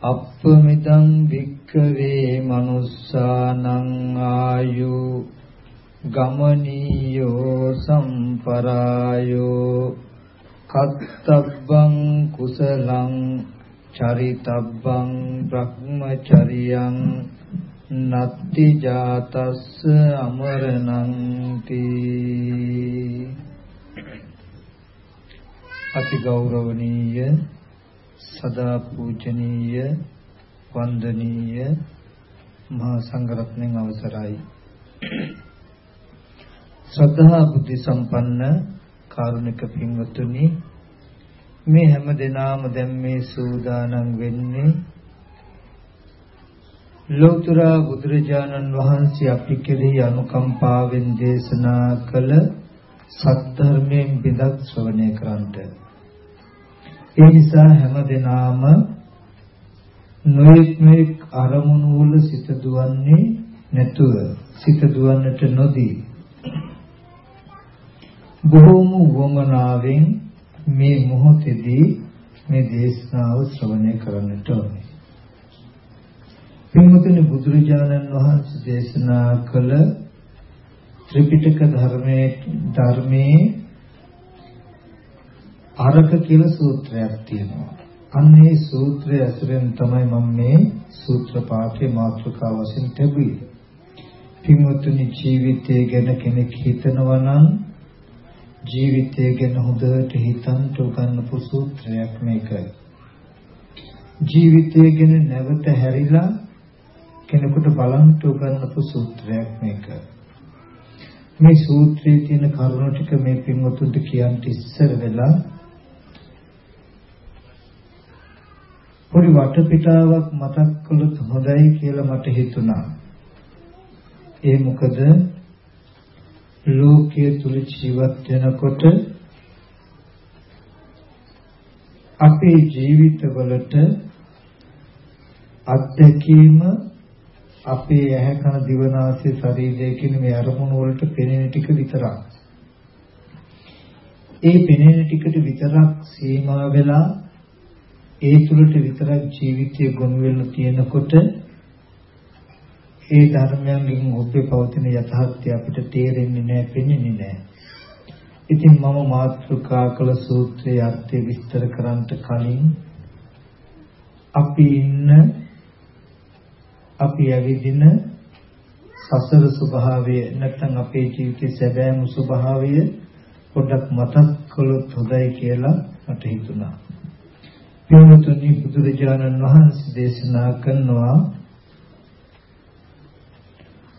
අප්පමිදං භික්ඛවේ මනුස්සානං ආයු ගමනීයෝ සම්පරායෝ කත්තබ්බං කුසලං චරිතබ්බං බ්‍රහ්මචරියං නත්ති ජාතස්ස අමරණං තී අති ගෞරවනීය සදා පූජනීය වන්දනීය මහා සංඝරත්නයන් අවසරයි. ශ්‍රද්ධා බුද්ධ සම්පන්න කාරුණික පින්වත්නි මේ හැම දිනාම දැන් මේ සූදානම් වෙන්නේ ලෝතර බුදුරජාණන් වහන්සේ අපි කෙරෙහි අනුකම්පාවෙන් දේශනා කළ සත්‍ය බිඳක් ශ්‍රවණය කරන්ට ඒ නිසා හැම දිනාම නොයෙක් නොයෙක් අරමුණු වල සිත දුවන්නේ නැතුව සිත දුවන්නට නොදී බොහෝම වමනාවෙන් මේ මොහොතේදී මේ දේශනාව ශ්‍රවණය කරන්නට ඕනේ. පින්වතුනි බුදුරජාණන් වහන්සේ දේශනා කළ ත්‍රිපිටක ධර්මයේ ධර්මයේ අරක කියලා සූත්‍රයක් තියෙනවා. අන්න ඒ සූත්‍රය ඇසුරෙන් තමයි මම මේ සූත්‍ර පාඨයේ මාතෘකාව වශයෙන් තිබුවේ. පින්වත්නි ජීවිතය ගැන කෙනෙක් හිතනවා නම් ජීවිතය ගැන හොඳට හිතන්න උගන්වපු සූත්‍රයක් මේක. ජීවිතය ගැන නැවත හැරිලා කෙනෙකුට බලන්න උගන්වපු සූත්‍රයක් මේක. මේ සූත්‍රයේ තියෙන කරුණු ටික මේ පින්වතුන්ට කියන්න ඉස්සර වෙලා පොඩි වටපිටාවක් මතක් කළොත් හොඳයි කියලා මට හිතුණා. ඒ මොකද ලෝකයේ තුල ජීවත් වෙනකොට අපේ ජීවිතවලට අත්දැකීම අපේ ඇහැ කන දිවනාසය ශරීරය කියන මේ අරමුණු වලට පෙනෙන ටික විතරක්. ඒ පෙනෙන ටිකට විතරක් සීමා වෙලා ඒ තුලට විතරක් ජීවිතය ගොනු වෙලා තියෙනකොට ඒ ධර්මයන්ගෙන් ඔබේ පවතින යථාර්ථය අපිට තේරෙන්නේ නැහැ, පෙනෙන්නේ නැහැ. ඉතින් මම මාතෘකා කළ සූත්‍රයේ අර්ථය විස්තර කරන්නට කලින් අපි ඉන්න අපි ඇවිදින සසර ස්වභාවය නැත්නම් අපේ ජීවිතයේ සැබෑම ස්වභාවය පොඩ්ඩක් මතක් කළොත් හොඳයි කියලා මට හිතුණා. පින්වතුනි බුදුරජාණන් වහන්සේ දේශනා කරනවා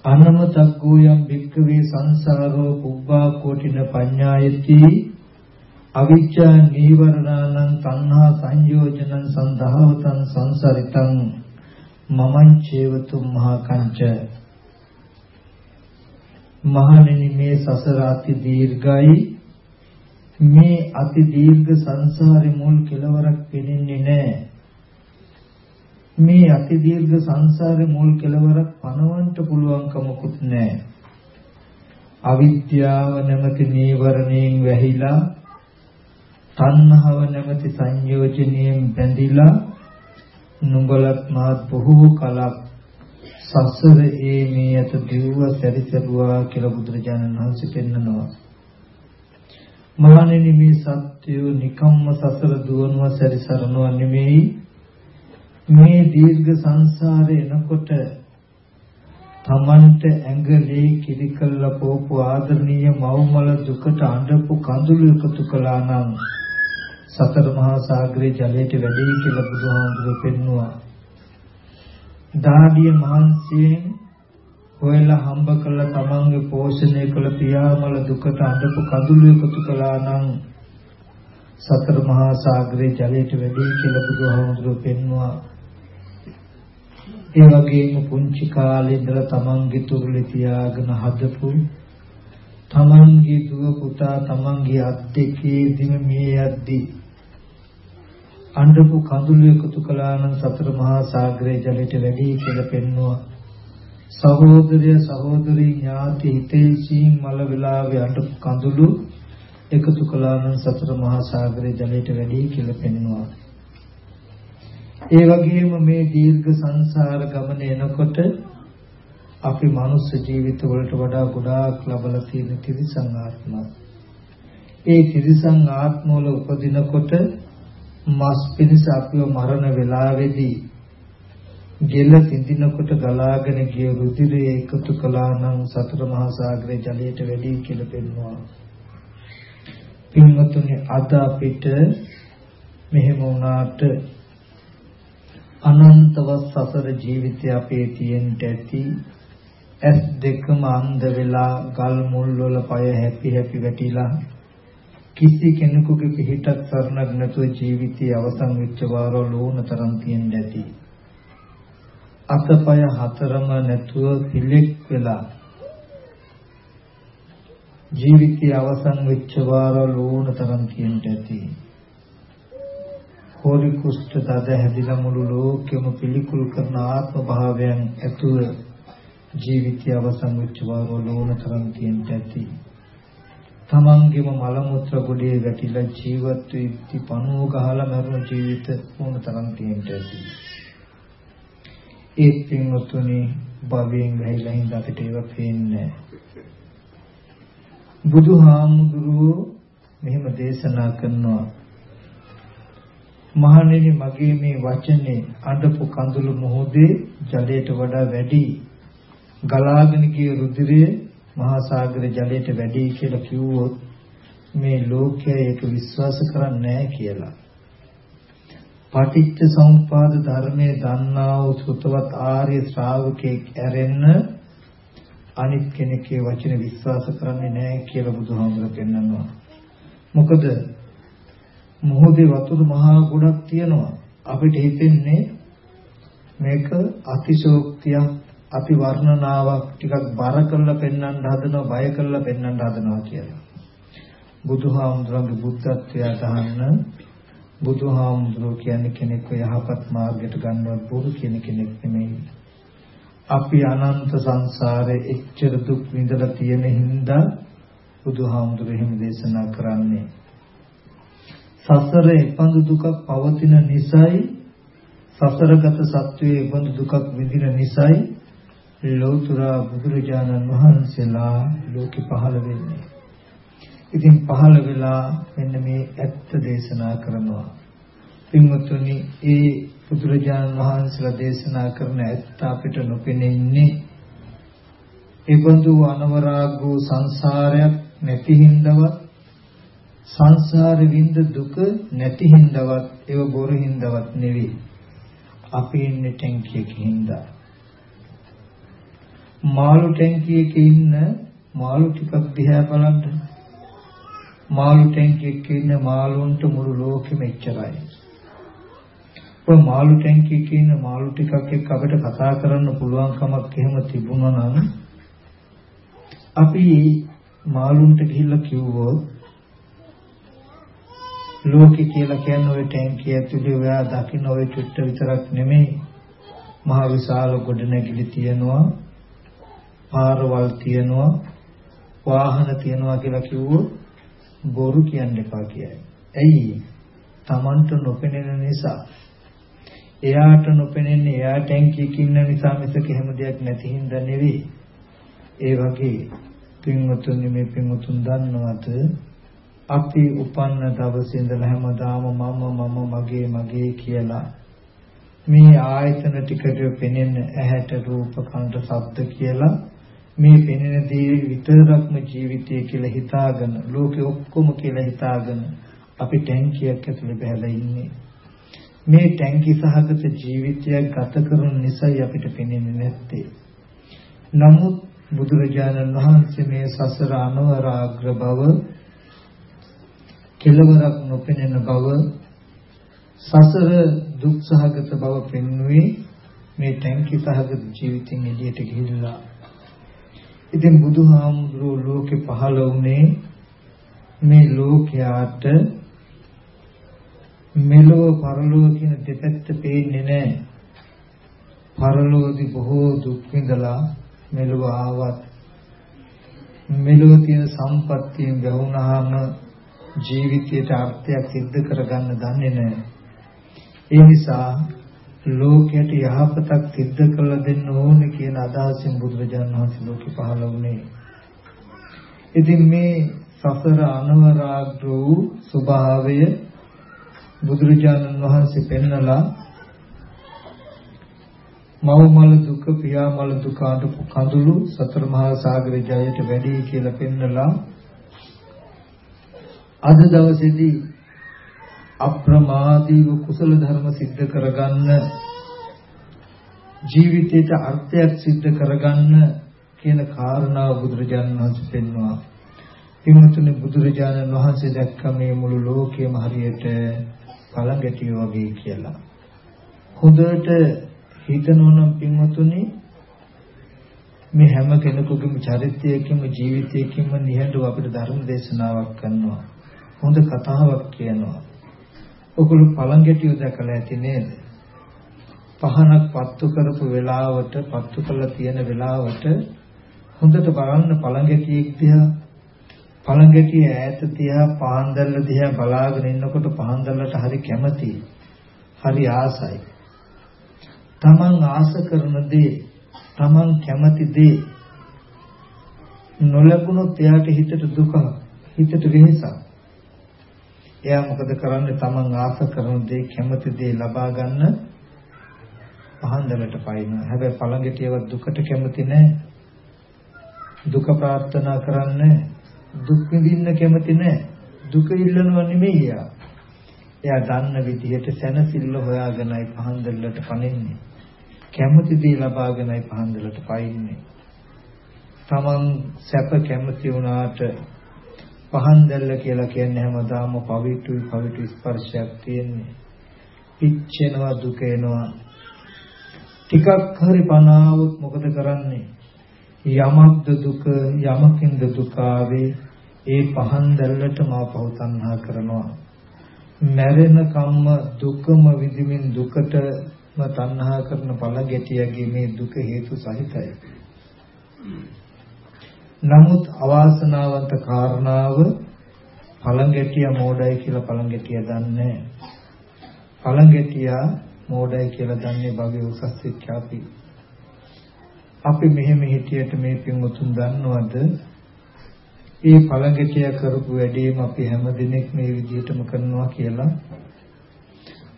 අනමතක්කෝයම් භික්ඛවේ සංසාරෝ පුබ්බා කෝටින පඤ්ඤායති අවිච්ඡා නීවරණානං තණ්හා සංයෝජනං සන්දහවතං සංසරිතං මමං චේවතු මහා කංච මහණෙනි මේ සසර අති දීර්ඝයි. මේ අති දීර්ඝ සංසාරේ මුල් කෙලවරක් පෙනෙන්නේ නැහැ. මේ අති දීර්ඝ සංසාරේ මුල් කෙලවරක් පණවන්න පුළුවන් කමකුත් නැහැ. අවිද්‍යාව නැමැති නීවරණයෙන් වැහිලා තණ්හාව නැමැති සංයෝජනයෙන් බැඳිලා නුඹලත් මාත් බොහෝ කලක් සසර ඒ මේ අත දිව්ව සැරිසරුවා කියලා බුදුරජාණන් වහන්සේ පෙන්නනවා. මහණෙනි මේ සත්‍යය නිකම්ම සසර දුවනවා සැරිසරනවා නෙමෙයි මේ දීර්ඝ සංසාරේ එනකොට තමන්ට ඇඟලේ කිරිකල්ල පොපු ආදරණීය මව්මල දුකට අඬපු කඳුළු එකතු කළා නම් සතර මහා සාගරේ ජලයට වැඩි කියලා බුදුහාමුදුරුවෝ පෙන්නවා. දාඩිය මහන්සියෙන් හොයලා හම්බ කළ තමන්ගේ පෝෂණය කළ පියාමල දුකට අඬපු කඳුළු එකතු කළා නම් සතර මහා සාගරේ ජලයට වැඩි කියලා බුදුහාමුදුරුවෝ පෙන්වුවා. ඒ වගේම පුංචි කාලේ ඉඳලා තමන්ගේ තුරුලේ තියාගෙන හදපු තමන්ගේ දුව පුතා තමන්ගේ අත් දෙකේදීම මේ යද්දී අඬපු කඳුළු එකතු කළා නම් සතර මහා සාගරයේ ජලයට වැඩි කියලා පෙන්වුවා. සහෝදරය සහෝදරී ඥාති හිතේසීන් මල වෙලාවේ අඬපු කඳුළු එකතු කළා නම් සතර මහා සාගරයේ ජලයට වැඩි කියලා පෙන්වුවා. ඒ වගේම මේ දීර්ඝ සංසාර ගමන එනකොට අපි මනුස්ස ජීවිත වලට වඩා ගොඩාක් ලබලා තියෙන තිරිසන් ආත්ම. ඒ තිරිසන් ආත්මවල උපදිනකොට මස් පිණිස අපිව මරණ වේලාවේදී ගෙල සිඳිනකොට ගලාගෙන ගිය රුධිරය එකතු කළා නම් සතර මහා සාගරයේ ජලයට වැඩි කියලා පෙන්වනවා. පින්වතුනි අද අපිට මෙහෙම වුණාට අනන්තවත් සසර ජීවිතය අපේ තියෙන්න ඇති ඇස් දෙකම අන්ධ වෙලා ගල් මුල් වල පය හැපි හැපි වැටිලා කිසි කෙනෙකුගේ පිහිටක් සරණක් නැතුව ජීවිතයේ අවසන් වෙච්ච වාරෝ ලෝණ තරම් තියෙන්න ඇති අතපය හතරම නැතුව පිලෙක් වෙලා ජීවිතයේ අවසන් වෙච්ච වාරෝ ලෝණ තරම් තියෙන්න ඇති හෝරි කුෂ්ඨ තද හැදිලා මුළු ලෝකෙම පිළිකුල් කරන ආත්ම භාවයන් ඇතුව ජීවිතය අවසන් වෙච්ච වාරෝ ලෝණ තරම් තියෙන්න ඇති. තමන්ගේම මල මුත්‍ර ගොඩේ වැටිලා ජීවත් වෙච්චි පණුව ගහලා මරුණ ජීවිත මොන තරම් තියෙන්න ඇති. ඒ පින්වතුනි භවයෙන් ගහිලා ඉඳ අපිට ඒව පේන්නේ බුදුහාමුදුරුවෝ මෙහෙම දේශනා කරනවා. මහණෙනි මගේ මේ වචනේ අඬපු කඳුළු මොහොතේ ජලයට වඩා වැඩි. ගලාගෙන ගිය රුධිරය මහා සාගර ජලයට වැඩි කියලා කිව්වොත් මේ ලෝකය ඒක විශ්වාස කරන්නේ නැහැ කියලා. පටිච්ච සමුප්පාද ධර්මයේ දන්නා වූ සුතවත් ආර්ය ශ්‍රාවකෙක් ඇරෙන්න අනිත් කෙනෙක්ගේ වචන විශ්වාස කරන්නේ නැහැ කියලා බුදුහාමුදුරුවෝ පෙන්නනවා. මොකද මොහොතේ වතුර මහා ගොඩක් තියෙනවා. අපිට හිතෙන්නේ මේක අතිශෝක්තියක් අපි වර්ණනාවක් ටිකක් බර කරලා පෙන්වන්න හදනවා බය කරලා පෙන්වන්න හදනවා කියලා. බුදුහාමුදුරන්ගේ බුද්ධත්වය අදහන්න බුදුහාමුදුරුවෝ කියන්නේ කෙනෙක්ව යහපත් මාර්ගයට ගන්නවත් බොරු කියන කෙනෙක් නෙමෙයි. අපි අනන්ත සංසාරේ එච්චර දුක් විඳලා තියෙන හින්දා බුදුහාමුදුරුවෝ එහෙම දේශනා කරන්නේ. සසර එපඳු දුකක් පවතින නිසායි සසරගත සත්වයේ එපඳු දුකක් විඳින නිසායි ලෝතුරා බුදුරජාණන් වහන්සේලා ලෝකෙ පහළ වෙන්නේ. ඉතින් පහළ වෙලා මෙන්න මේ ඇත්ත දේශනා කරනවා. පින්වතුනි ඒ බුදුරජාණන් වහන්සේලා දේශනා කරන ඇත්ත අපිට නොපෙනෙන්නේ ඒබඳු අනවරාගෝ සංසාරයක් නැති හින්දවත් සංසාරේ විඳ දුක නැති හින්දාවත් ඒව බොරු හින්දාවත් නෙවෙයි. අපි ඉන්නේ ටැංකියක හින්දා. මාළු ටැංකියක ඉන්න මාළු ටිකක් දිහා බලන්න. මාළු ටැංකියක ඉන්න මාළුන්ට මුළු ලෝකෙම එච්චරයි. ඔය මාළු ටැංකියක ඉන්න මාළු ටිකක් එක්ක අපිට කතා කරන්න පුළුවන් කමක් එහෙම තිබුණා නම් අපි මාළුන්ට ගිහිල්ලා කිව්වොත් ලෝකේ කියලා කියන්නේ ওই ටැංකිය ඇතුලේ ඔයා දකින්න ওই චුට්ට විතරක් නෙමෙයි. මහ විශාල ගොඩනැගිලි තියෙනවා. පාරවල් තියෙනවා. වාහන තියෙනවා කියලා කිව්වොත් බොරු කියන්න එපා කියයි. ඇයි? Tamanට නොපෙනෙන නිසා. එයාට නොපෙනෙන්නේ එයා ටැංකියක ඉන්න නිසා මිසක එහෙම දෙයක් නැති හින්දා නෙවෙයි. ඒ වගේ පින්වතුනි මේ පින්වතුන් දන්නවද අපි උපන්න දවසේ ඉඳලා හැමදාම මම මම මගේ මගේ කියලා මේ ආයතන ටිකට පෙනෙන ඇහැට රූප කනට ශබ්ද කියලා මේ පෙනෙන දේ විතරක්ම ජීවිතය කියලා හිතාගෙන ලෝකෙ ඔක්කොම කියලා හිතාගෙන අපි ටැංකියක් ඇතුලේ බහැලා ඉන්නේ. මේ ටැංකි සහගත ජීවිතයක් ගත කරන නිසායි අපිට පෙනෙන්නේ නැත්තේ. නමුත් බුදුරජාණන් වහන්සේ මේ සසර අනවරාග්‍ර බව කෙලවරක් නොපෙනෙන බව සසර දුක් සහගත බව පෙන්වුවේ මේ ටැංකි සහගත ජීවිතෙන් එළියට ගිහිල්ලා. ඉතින් බුදුහාමුදුරුවෝ ලෝකේ පහළ වුණේ මේ ලෝකයාට මෙලෝ පරලෝ කියන දෙපැත්ත පේන්නේ නැහැ. පරලෝදී බොහෝ දුක් විඳලා මෙලොව ආවත් මෙලොව තියෙන සම්පත්තියෙන් වැහුණාම ජීවිතයට අර්ථයක් සිද්ධ කරගන්න දන්නේ නැහැ. ඒ නිසා ලෝකයට යහපතක් සිද්ධ කළ දෙන්න ඕනේ කියන අදහසින් බුදුරජාණන් වහන්සේ ලෝකෙ පහළ වුණේ. ඉතින් මේ සසර අනවරාග්‍ර වූ ස්වභාවය බුදුරජාණන් වහන්සේ පෙන්නලා මව මල දුක පියා මල දුක අඩපු කඳුළු සතර මහා සාගරේ ජයයට වැඩි කියලා පෙන්නලා අද දවසේදී අප්‍රමාදීව කුසල ධර්ම સિદ્ધ කරගන්න ජීවිතයට අර්ථයක් સિદ્ધ කරගන්න කියන කාරණාව බුදුරජාණන් වහන්සේ පෙන්වනවා. පින්වතුනි බුදුරජාණන් වහන්සේ දැක්ක මේ මුළු ලෝකයම හරියට පළඟැටිය වගේ කියලා. හොඳට හිතනෝනම් පින්වතුනි මේ හැම කෙනෙකුගේම චරිතයකින්ම ජීවිතයකින්ම නිහඬව අපිට ධර්ම දේශනාවක් කරනවා. හොඳ කතාවක් කියනවා. ඔගොල්ලෝ පළඟැටිය දැකලා ඇති නේද? පහනක් පත්තු කරපු වෙලාවට පත්තු කරලා තියෙන වෙලාවට හොඳට බලන්න පළඟැටියෙක් දිහා පළඟැටිය ඈත තියා පහන් දැල්ල දිහා බලාගෙන ඉන්නකොට පහන් දැල්ලට හරි කැමතියි. හරි ආසයි. තමන් ආස කරන දේ තමන් කැමති දේ නොලැබුණොත් එයාට හිතට දුක හිතට වෙහසක් එයා මොකද කරන්නේ? තමන් ආස කරන දේ කැමති දේ ලබා ගන්න පහන්දලට පයින්නවා හැබැයි පළඟටියව දුකට කැමති නැහැ දුක ප්‍රාර්ථනා කරන්නේ දුක් විඳින්න කැමති නැහැ දුක ඉල්ලනවා නෙමෙයි එයා. එයා දන්න විදිහට සැනසෙල්ල හොයාගෙනයි පහන්දලට පනින්නේ. කැමති දේ ලබාගෙනයි පහන්දලට පයින්නේ. තමන් සැප කැමති වුණාට පහන් දැල්ල කියලා කියන්නේ හැමදාම පවිතුයි පවිතු ස්පර්ශයක් තියෙන්නේ. පිච්චෙනවා දුක එනවා. ටිකක් හරි පනාවොත් මොකද කරන්නේ? යමක්ද දුක යමකින්ද දුක ආවේ ඒ පහන් දැල්ලට මා පව තණ්හා කරනවා. මැරෙන කම්ම දුකම විඳිමින් දුකට තණ්හා කරන ඵල ගැටියගේ මේ දුක හේතු සහිතයි. නමුත් අවාසනාවන්ත කාරණාව පළඟැටිය මෝඩයි කියලා පළඟැටිය දන්නේ පළඟැටියා මෝඩයි කියලා දන්නේ භවයේ උසස් ශික්ෂාපි අපි. මෙහෙම හිටියට මේ පින්වතුන් දන්නවද? ඒ පළඟැටිය කරපු වැඩේම අපි හැම දිනෙක මේ විදිහටම කරනවා කියලා.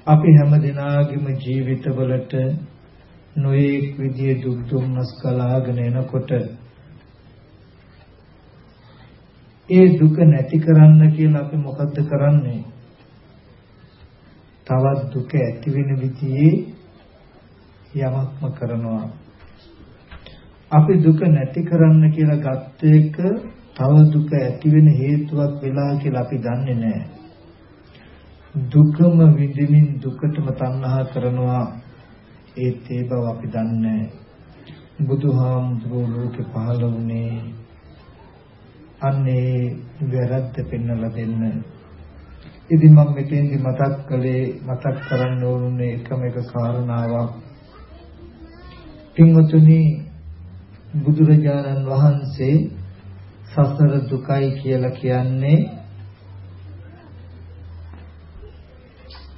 අපි හැම දිනාගේම ජීවිතවලට නොඑක් විදිහේ දුක් දුම්නස් කලාගෙන එනකොට ඒ දුක නැති කරන්න කියලා අපි මොකද්ද කරන්නේ? තවත් දුක ඇති වෙන විදිහේ යමක්ම කරනවා. අපි දුක නැති කරන්න කියලා ගත්ත එක තව දුක ඇති වෙන හේතුවක් වෙලා කියලා අපි දන්නේ නැහැ. දුකම විඳින්මින් දුකටම තණ්හා කරනවා ඒත් ඒ බව අපි දන්නේ බුදුහාමුදුරුවෝ ලෝකේ පහළ වුණේ අන්නේ වැරද්ද පෙන්වලා දෙන්න. ඉතින් මම මෙතෙන්දි මතක් කළේ මතක් කරන්න ඕනේ එකම එක කාරණාවක්. පින්වතුනි බුදුරජාණන් වහන්සේ සසර දුකයි කියලා කියන්නේ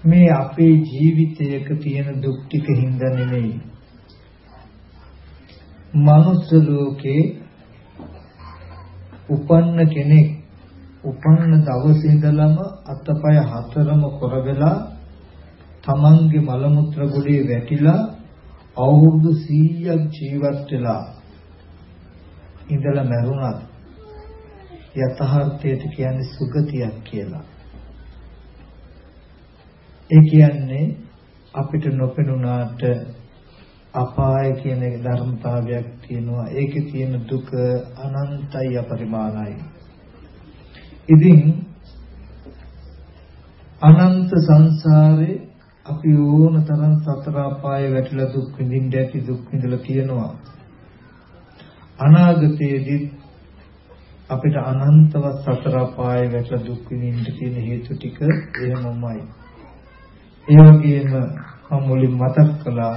මේ අපේ ජීවිතයක තියෙන දුක් ටික හින්දා නෙමෙයි. මනුස්ස ලෝකේ උපන්න කෙනෙක් උපන්න දවසේ ඉඳලම අතපය හතරම කොරවෙලා තමන්ගේ මල මුත්‍ර ගොඩේ වැටිලා අවුරුදු 100ක් ජීවත් වෙලා ඉඳලා මැරුණත් යථාර්ථයට කියන්නේ සුගතියක් කියලා. ඒ කියන්නේ අපිට නොපෙනුනාට අපාය කියන ධර්මතාවයක් තියෙනවා. ඒකේ තියෙන දුක අනන්තයි අපරිමාණයි. ඉතින් අනන්ත සංසාරේ අපි අපි ඕන තරම් සතර අපායේ වැටිලා දුක් විඳින්න ඇති දුක් විඳලා තියෙනවා. අනාගතයේදී අපිට අනන්තවත් සතර අපායේ වැටලා දුක් විඳින්න තියෙන හේතු ටික එහෙමමයි. ඒ වගේම මම මුලින් මතක් කළා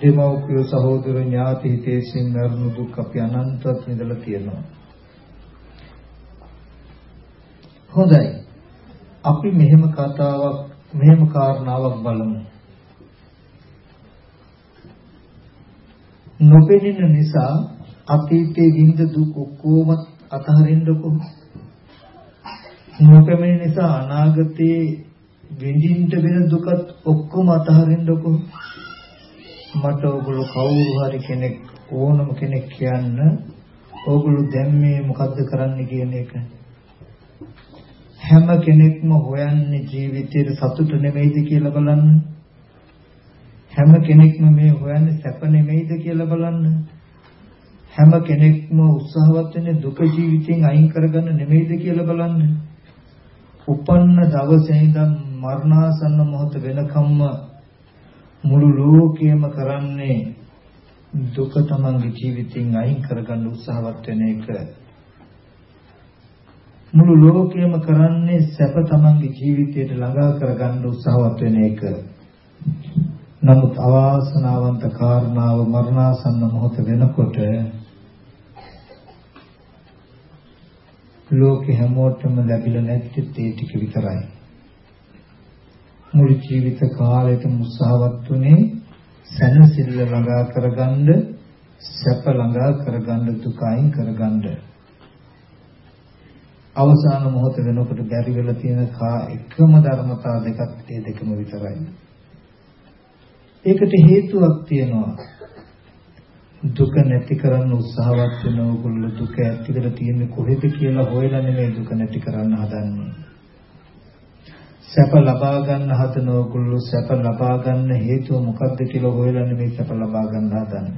දෙමව්පිය සහෝදර ඥාති හිතේසින් නරුණු දුක් අපි අනන්තවත් විඳලා තියෙනවා. හොඳයි. අපි මෙහෙම කතාවක් මෙහෙම කාරණාවක් බලමු. නොපෙනෙන නිසා අතීතයේ විඳ දුක් ඔක්කොම අතහරින්නකො. නොපෙනෙන නිසා අනාගතයේ විඳින්න වෙන දුකත් ඔක්කොම අතහරින්නකො. මට ඔයගොල්ලෝ කවුරු හරි කෙනෙක් ඕනම කෙනෙක් කියන්න ඔයගොල්ලෝ දැන් මේ මොකද්ද කරන්න කියන එක. හැම කෙනෙක්ම හොයන්නේ ජීවිතයේ සතුට නෙමෙයිද කියලා බලන්න. හැම කෙනෙක්ම මේ හොයන්නේ සැප නෙමෙයිද කියලා බලන්න. හැම කෙනෙක්ම උත්සාහවත් වෙන්නේ දුක ජීවිතෙන් අයින් කරගන්න නෙමෙයිද කියලා බලන්න. උපන්න දවසේ ඉඳන් මරණාසන්න මොහොත වෙනකම්ම මුළු ලෝකයම කරන්නේ දුක තමන්ගේ ජීවිතෙන් අයින් කරගන්න උත්සාහවත් වෙන එක. මුළු ලෝකයම කරන්නේ සැප තමන්ගේ ජීවිතයට ළඟා කරගන්න උත්සාහවත් වෙන එක. නමුත් අවාසනාවන්ත කාරණාව මරණාසන්න මොහොත වෙනකොට ලෝකෙ හැමෝටම ලැබිලා නැත්තේ ඒ ටික විතරයි. මුළු ජීවිත කාලයටම උත්සාහවත් වුණේ සැනසෙල්ල ළඟා කරගන්න සැප ළඟා කරගන්න දුක අයින් කරගන්න. අවසාන මොහොත වෙනකොට බැරි වෙලා තියෙන කා එකම ධර්මතා දෙකක් ඒ දෙකම විතරයි. ඒකට හේතුවක් තියෙනවා. දුක නැති කරන්න උත්සාහවත් වෙන ඕගොල්ලෝ දුක ඇති කරලා තියෙන්නේ කොහෙද කියලා හොයලා නෙමෙයි දුක නැති කරන්න හදන්නේ. සැප ලබා ගන්න හදන ඕගොල්ලෝ සැප ලබා ගන්න හේතුව මොකක්ද කියලා හොයලා නෙමෙයි සැප ලබා ගන්න හදන්නේ.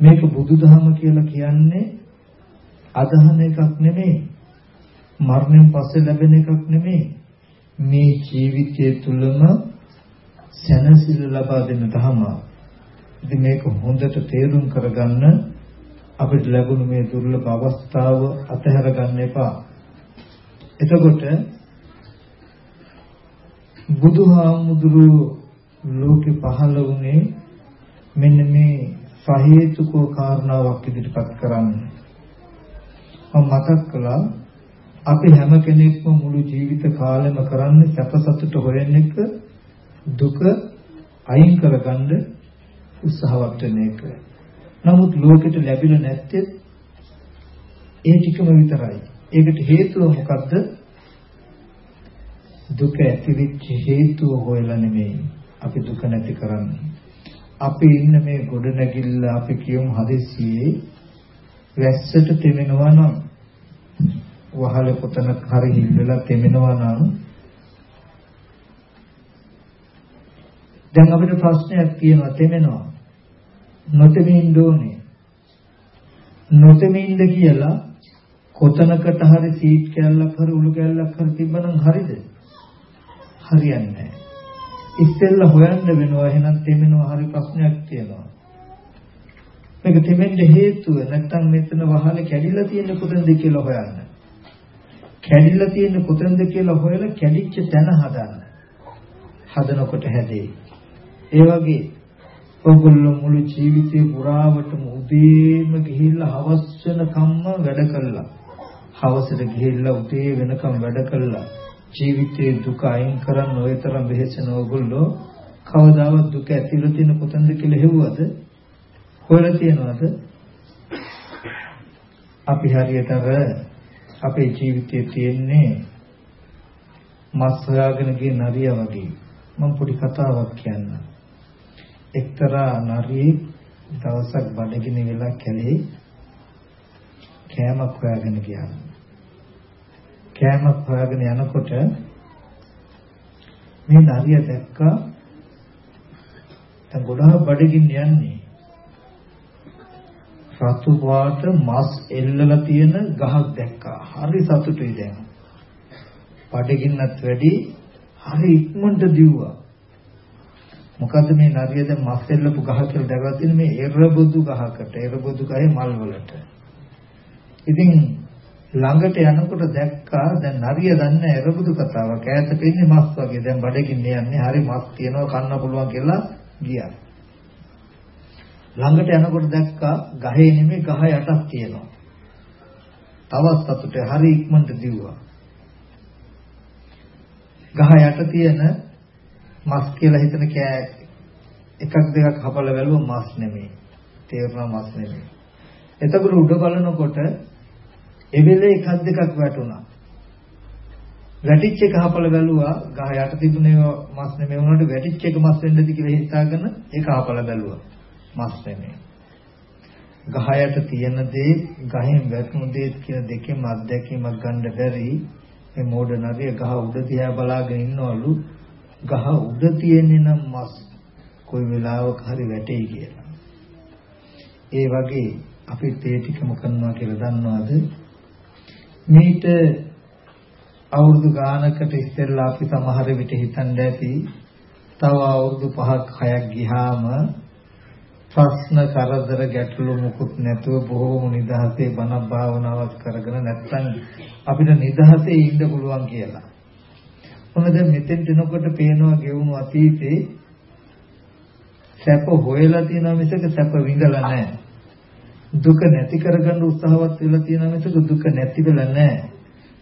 මේක බුදුදහම කියලා කියන්නේ අදහන එකක් නෙමෙයි. මරණයෙන් පස්සේ ලැබෙන එකක් නෙමෙයි. මේ ජීවිතය තුළම සැනසෙල්ල ලබා දෙන ධර්ම. ඉතින් මේක හොඳට තේරුම් කරගන්න අපිට ලැබුණු මේ දුර්ලභ අවස්ථාව අතහැර ගන්න එපා. එතකොට බුදුහාමුදුරුවෝ ලෝකෙ පහළ වුණේ මෙන්න මේ සහේතුකෝ කාරණාවක් ඉදිරිපත් කරන්න. මම මතක් කළා අපි හැම කෙනෙක්ම මුළු ජීවිත කාලෙම කරන්නේ සැප සතුට හොයන එක දුක අයින් කරගන්න උත්සාහවත් වෙන එක. නමුත් ලෝකෙට ලැබිලා නැත්තේ ඒ ටිකම විතරයි. ඒකට හේතුව මොකද්ද? දුක ඇතිවෙච්ච හේතුව හොයලා නෙමෙයි අපි දුක නැති කරන්නේ. අපි ඉන්න මේ ගොඩනැගිල්ල අපි කියමු හදිස්සියේ වැස්සට තෙමෙනවා නම් වහල පොතනක් හරි හිල්ලලා තෙමෙනවා නම් දැන් අපිට ප්‍රශ්නයක් තියෙනවා තෙමෙනවා. නොතෙමින්න ඕනේ. නොතෙමින්න කියලා කොතනකට හරි සීට් කැල්ලක් හරි උළු කැල්ලක් හරි තිබ්බනම් හරිද? හරියන්නේ නැහැ. ඉස්සෙල්ලා හොයන්න වෙනවා එහෙනම් තෙමෙනවා හරි ප්‍රශ්නයක් තියෙනවා. මේක තෙමෙන්න හේතුව නැත්තම් මෙතන වහල කැඩිලා තියෙන කොතනද කියලා හොයන්න. කැඩිලා තියෙන කොතනද කියලා හොයලා කැඩිච්ච තැන හදන්න. හදනකොට හැදේ. ඒ වගේ ඔගොල්ලෝ මුළු ජීවිතේ පුරාවටම උදේම ගිහිල්ලා හවස් වෙනකම්ම වැඩ කළා. හවසට ගිහිල්ලා උදේ වෙනකම් වැඩ කළා. ජීවිතයේ දුක අයින් කරන්න ඔය තරම් වෙහෙසන ඕගොල්ලෝ කවදාවත් දුක ඇතිලා තියෙන කොතනද කියලා හෙව්වද? හොයලා තියනවද? අපි හරියට අර අපේ ජීවිතයේ තියෙන්නේ මස් හොයාගෙන ගිය නරියා වගේ. මම පොඩි කතාවක් කියන්නම්. එක්තරා නරියෙක් දවසක් බඩගිනි වෙලා කැලේ කෑමක් හොයාගෙන ගියා. කෑමක් හොයාගෙන යනකොට මේ නරිය දැක්කා. දැන් ගොඩාක් බඩගින්න යන්නේ. රතු පාට මස් එල්ලලා තියෙන ගහක් දැක්කා. හරි සතුටුයි දැන්. බඩගින්නත් වැඩි. හරි ඉක්මනට දිව්වා. මොකද මේ නරිය දැන් මස් එල්ලපු ගහ කියලා දැකලා තියෙන මේ එරබුදු ගහකට එරබුදු ගහේ මල් වලට. ඉතින් ළඟට යනකොට දැක්කා දැන් නරිය දන්නේ එරබුදු කතාවක්. ඈත පෙන්නේ මස් වගේ. දැන් බඩකින් යන්නේ හරි මස් තියනවා කන්න පුළුවන් කියලා ගියා. ළඟට යනකොට දැක්කා ගහේ නෙමෙයි ගහ යටක් තියෙනවා. තවත් සතුට හරි ඉක්මනට දිව්වා. ගහ යට තියෙන මස් කියලා හිතන කෑ එකක් දෙකක් හපලා බැලුවා මස් නෙමෙයි. තේරුණා මස් නෙමෙයි. එතකොට උඩ බලනකොට එවෙලේ එකක් දෙකක් වැටුණා. වැටිච්ච එක හපලා බැලුවා ගහ යට තිබුණේ මස් නෙමෙයි වුණාට වැටිච්ච එක මස් වෙන්නද කියලා හිතාගෙන ඒක හපලා බැලුවා. මස් නෙමෙයි. ගහ යට තියෙන දේ ගහෙන් වැටුණු දේ කියන දෙකෙන් අත්දැකීමක් ගන්න බැරි මේ මෝඩ නරිය ගහ උඩ තියා බලාගෙන ඉන්නවලු ගහ උඩ තියෙන්නේ නම් මස් කොයි වෙලාවක හරි වැටෙයි කියලා. ඒ වගේ අපි තේ ටිකම කරනවා කියලා දන්නවද? මේට අවුරුදු ගානකට ඉස්සෙල්ලා අපි සමහර විට හිතන්නේ ඇති තව අවුරුදු 5ක් 6ක් ගියාම ප්‍රශ්න කරදර ගැටලු මුකුත් නැතුව බොහෝම නිදහසේ බණ භාවනාවක් කරගෙන නැත්නම් අපිට නිදහසේ ඉන්න පුළුවන් කියලා. මොකද මෙතෙන් එනකොට පේනවා ගෙවුණු අතීතේ සැප හොයලා තියෙනවා මිසක සැප විඳලා නැහැ. දුක නැති කරගන්න උත්සාහවත් වෙලා තියෙනවා මිසක දුක නැති වෙලා නැහැ.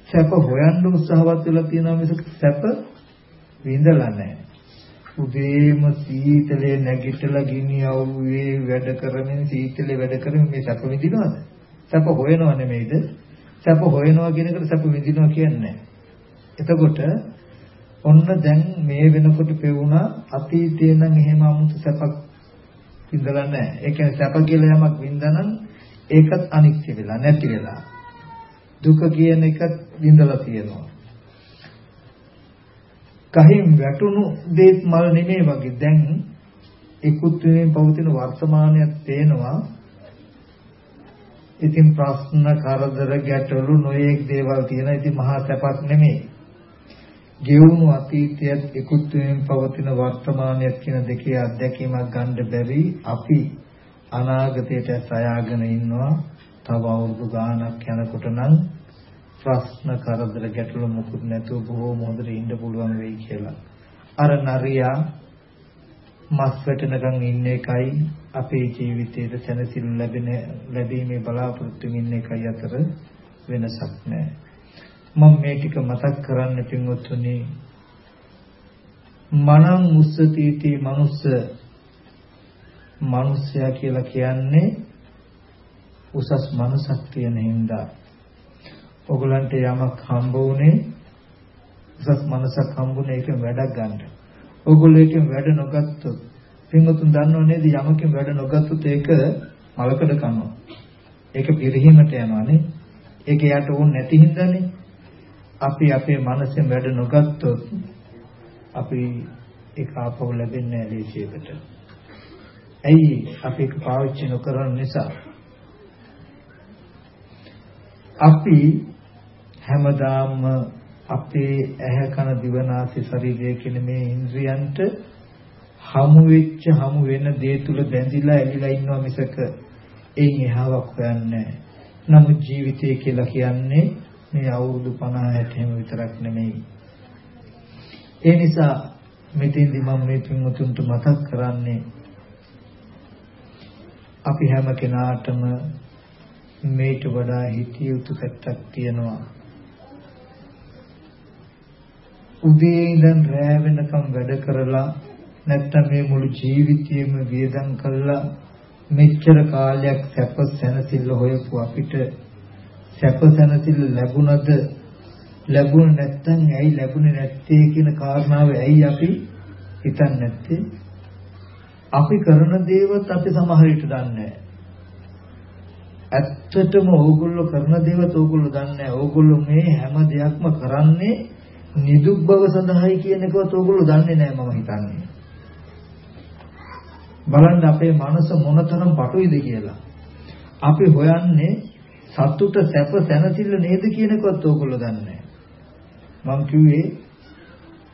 සැප හොයන්න උත්සාහවත් වෙලා තියෙනවා මිසක සැප විඳලා නැහැ. උදේම සීතලේ නැගිටලා ගිනි අවුවේ වැඩ කරමින් සීතලේ වැඩ කරමින් මේ සැප විඳිනවද? සැප හොයනව නෙමෙයිද? සැප හොයනවා කියන එකට සැප විඳිනවා කියන්නේ එතකොට ඔන්න දැන් මේ වෙනකොට පෙවුණා අතීතේ නම් එහෙම 아무තු සැපක් විඳලා නැහැ. ඒ කියන්නේ සැප කියලා යමක් විඳනනම් ඒකත් අනිත්‍ය වෙලා නැති වෙලා. දුක කියන එකත් විඳලා තියෙනවා. ගහින් වැටුණු දේත් මල් නෙමෙයි වගේ දැන් ඉක්ුත් වෙමින් පවතින වර්තමානයක් පේනවා ඉතින් ප්‍රශ්න කරදර ගැටලු නොයේක් දේවල් තියෙන ඉතින් මහා සැපක් නෙමෙයි ගෙවුණු අතීතයත් ඉක්ුත් වෙමින් පවතින වර්තමානයක් කියන දෙකේ අත්දැකීමක් ගන්න බැරි අපි අනාගතයට සයාගෙන ඉන්නවා තව අවුරුදු ගාණක් යනකොට නම් ප්‍රශ්න කරදර ගැටලු මුකුත් නැතුව බොහෝම හොඳට ඉන්න පුළුවන් වෙයි කියලා. අර නරියා මස් වැටෙනකන් ඉන්න එකයි අපේ ජීවිතයේ සැනසෙල්ල ලැබෙන ලැබීමේ බලාපොරොත්තු ඉන්න එකයි අතර වෙනසක් නැහැ. මම මේ ටික මතක් කරන්න පින්වත්තුනි මනං මුස්සතිති මනුස්ස මනුස්සයා කියලා කියන්නේ උසස් මනසක් තියෙන හින්දා ඔගලන්ට යමක් හම්බ වුණේ උසස් මනසක් හම්බුනේ ඒකෙන් වැඩක් ගන්න. ඔගොල්ලෝ ඒකෙන් වැඩ නොගත්තොත් පින්වතුන් දන්නව නේද යමකින් වැඩ නොගත්තොත් ඒක මලකඩ කනවා. ඒක පිරිහීමට යනවානේ. ඒක යට ඕන නැති හින්දානේ. අපි අපේ මනසෙන් වැඩ නොගත්තොත් අපි ඒක ආපහු ලැබෙන්නේ නැහැ ලේසියකට. ඇයි අපි ඒක පාවිච්චි නොකරන නිසා අපි හැමදාම අපේ ඇහැ කන දිවනාසය ශරීරය කියන මේ ඉන්ද්‍රියන්ට හමු වෙච්ච හමු වෙන දේ තුල බැඳිලා ඇලිලා ඉන්නවා මිසක එයින් එහාවක් හොයන්නේ නමුත් ජීවිතය කියලා කියන්නේ මේ අවුරුදු 50 60 විතරක් නෙමෙයි. ඒ නිසා මෙතෙන්දි මම මේ පින්වතුන්ට මතක් කරන්නේ අපි හැම කෙනාටම මේට වඩා හිතිය යුතු පැත්තක් තියෙනවා. උදේ ඉඳන් රෑ වෙනකම් වැඩ කරලා නැත්තම් මේ මුළු ජීවිතේම වියදම් කළා මෙච්චර කාලයක් සැප සැනසෙල්ල හොයපු අපිට සැප සැනසෙල්ල ලැබුණද ලැබුණ නැත්තම් ඇයි ලැබුණේ නැත්තේ කියන කාරණාව ඇයි අපි හිතන්නේ නැත්තේ අපි කරන දේවත් අපි සමහර විට දන්නේ ඇත්තටම ඕගොල්ලෝ කරන දේවත් ඕගොල්ලෝ දන්නේ නැහැ. ඕගොල්ලෝ මේ හැම දෙයක්ම කරන්නේ නිදුක් බව සඳහායි කියන එකවත් ඕගොල්ලෝ දන්නේ නැහැ මම හිතන්නේ. බලන්න අපේ මනස මොනතරම් පටුයිද කියලා. අපි හොයන්නේ සතුට සැප සැනසෙල්ල නේද කියන එකවත් ඕගොල්ලෝ දන්නේ මම කිව්වේ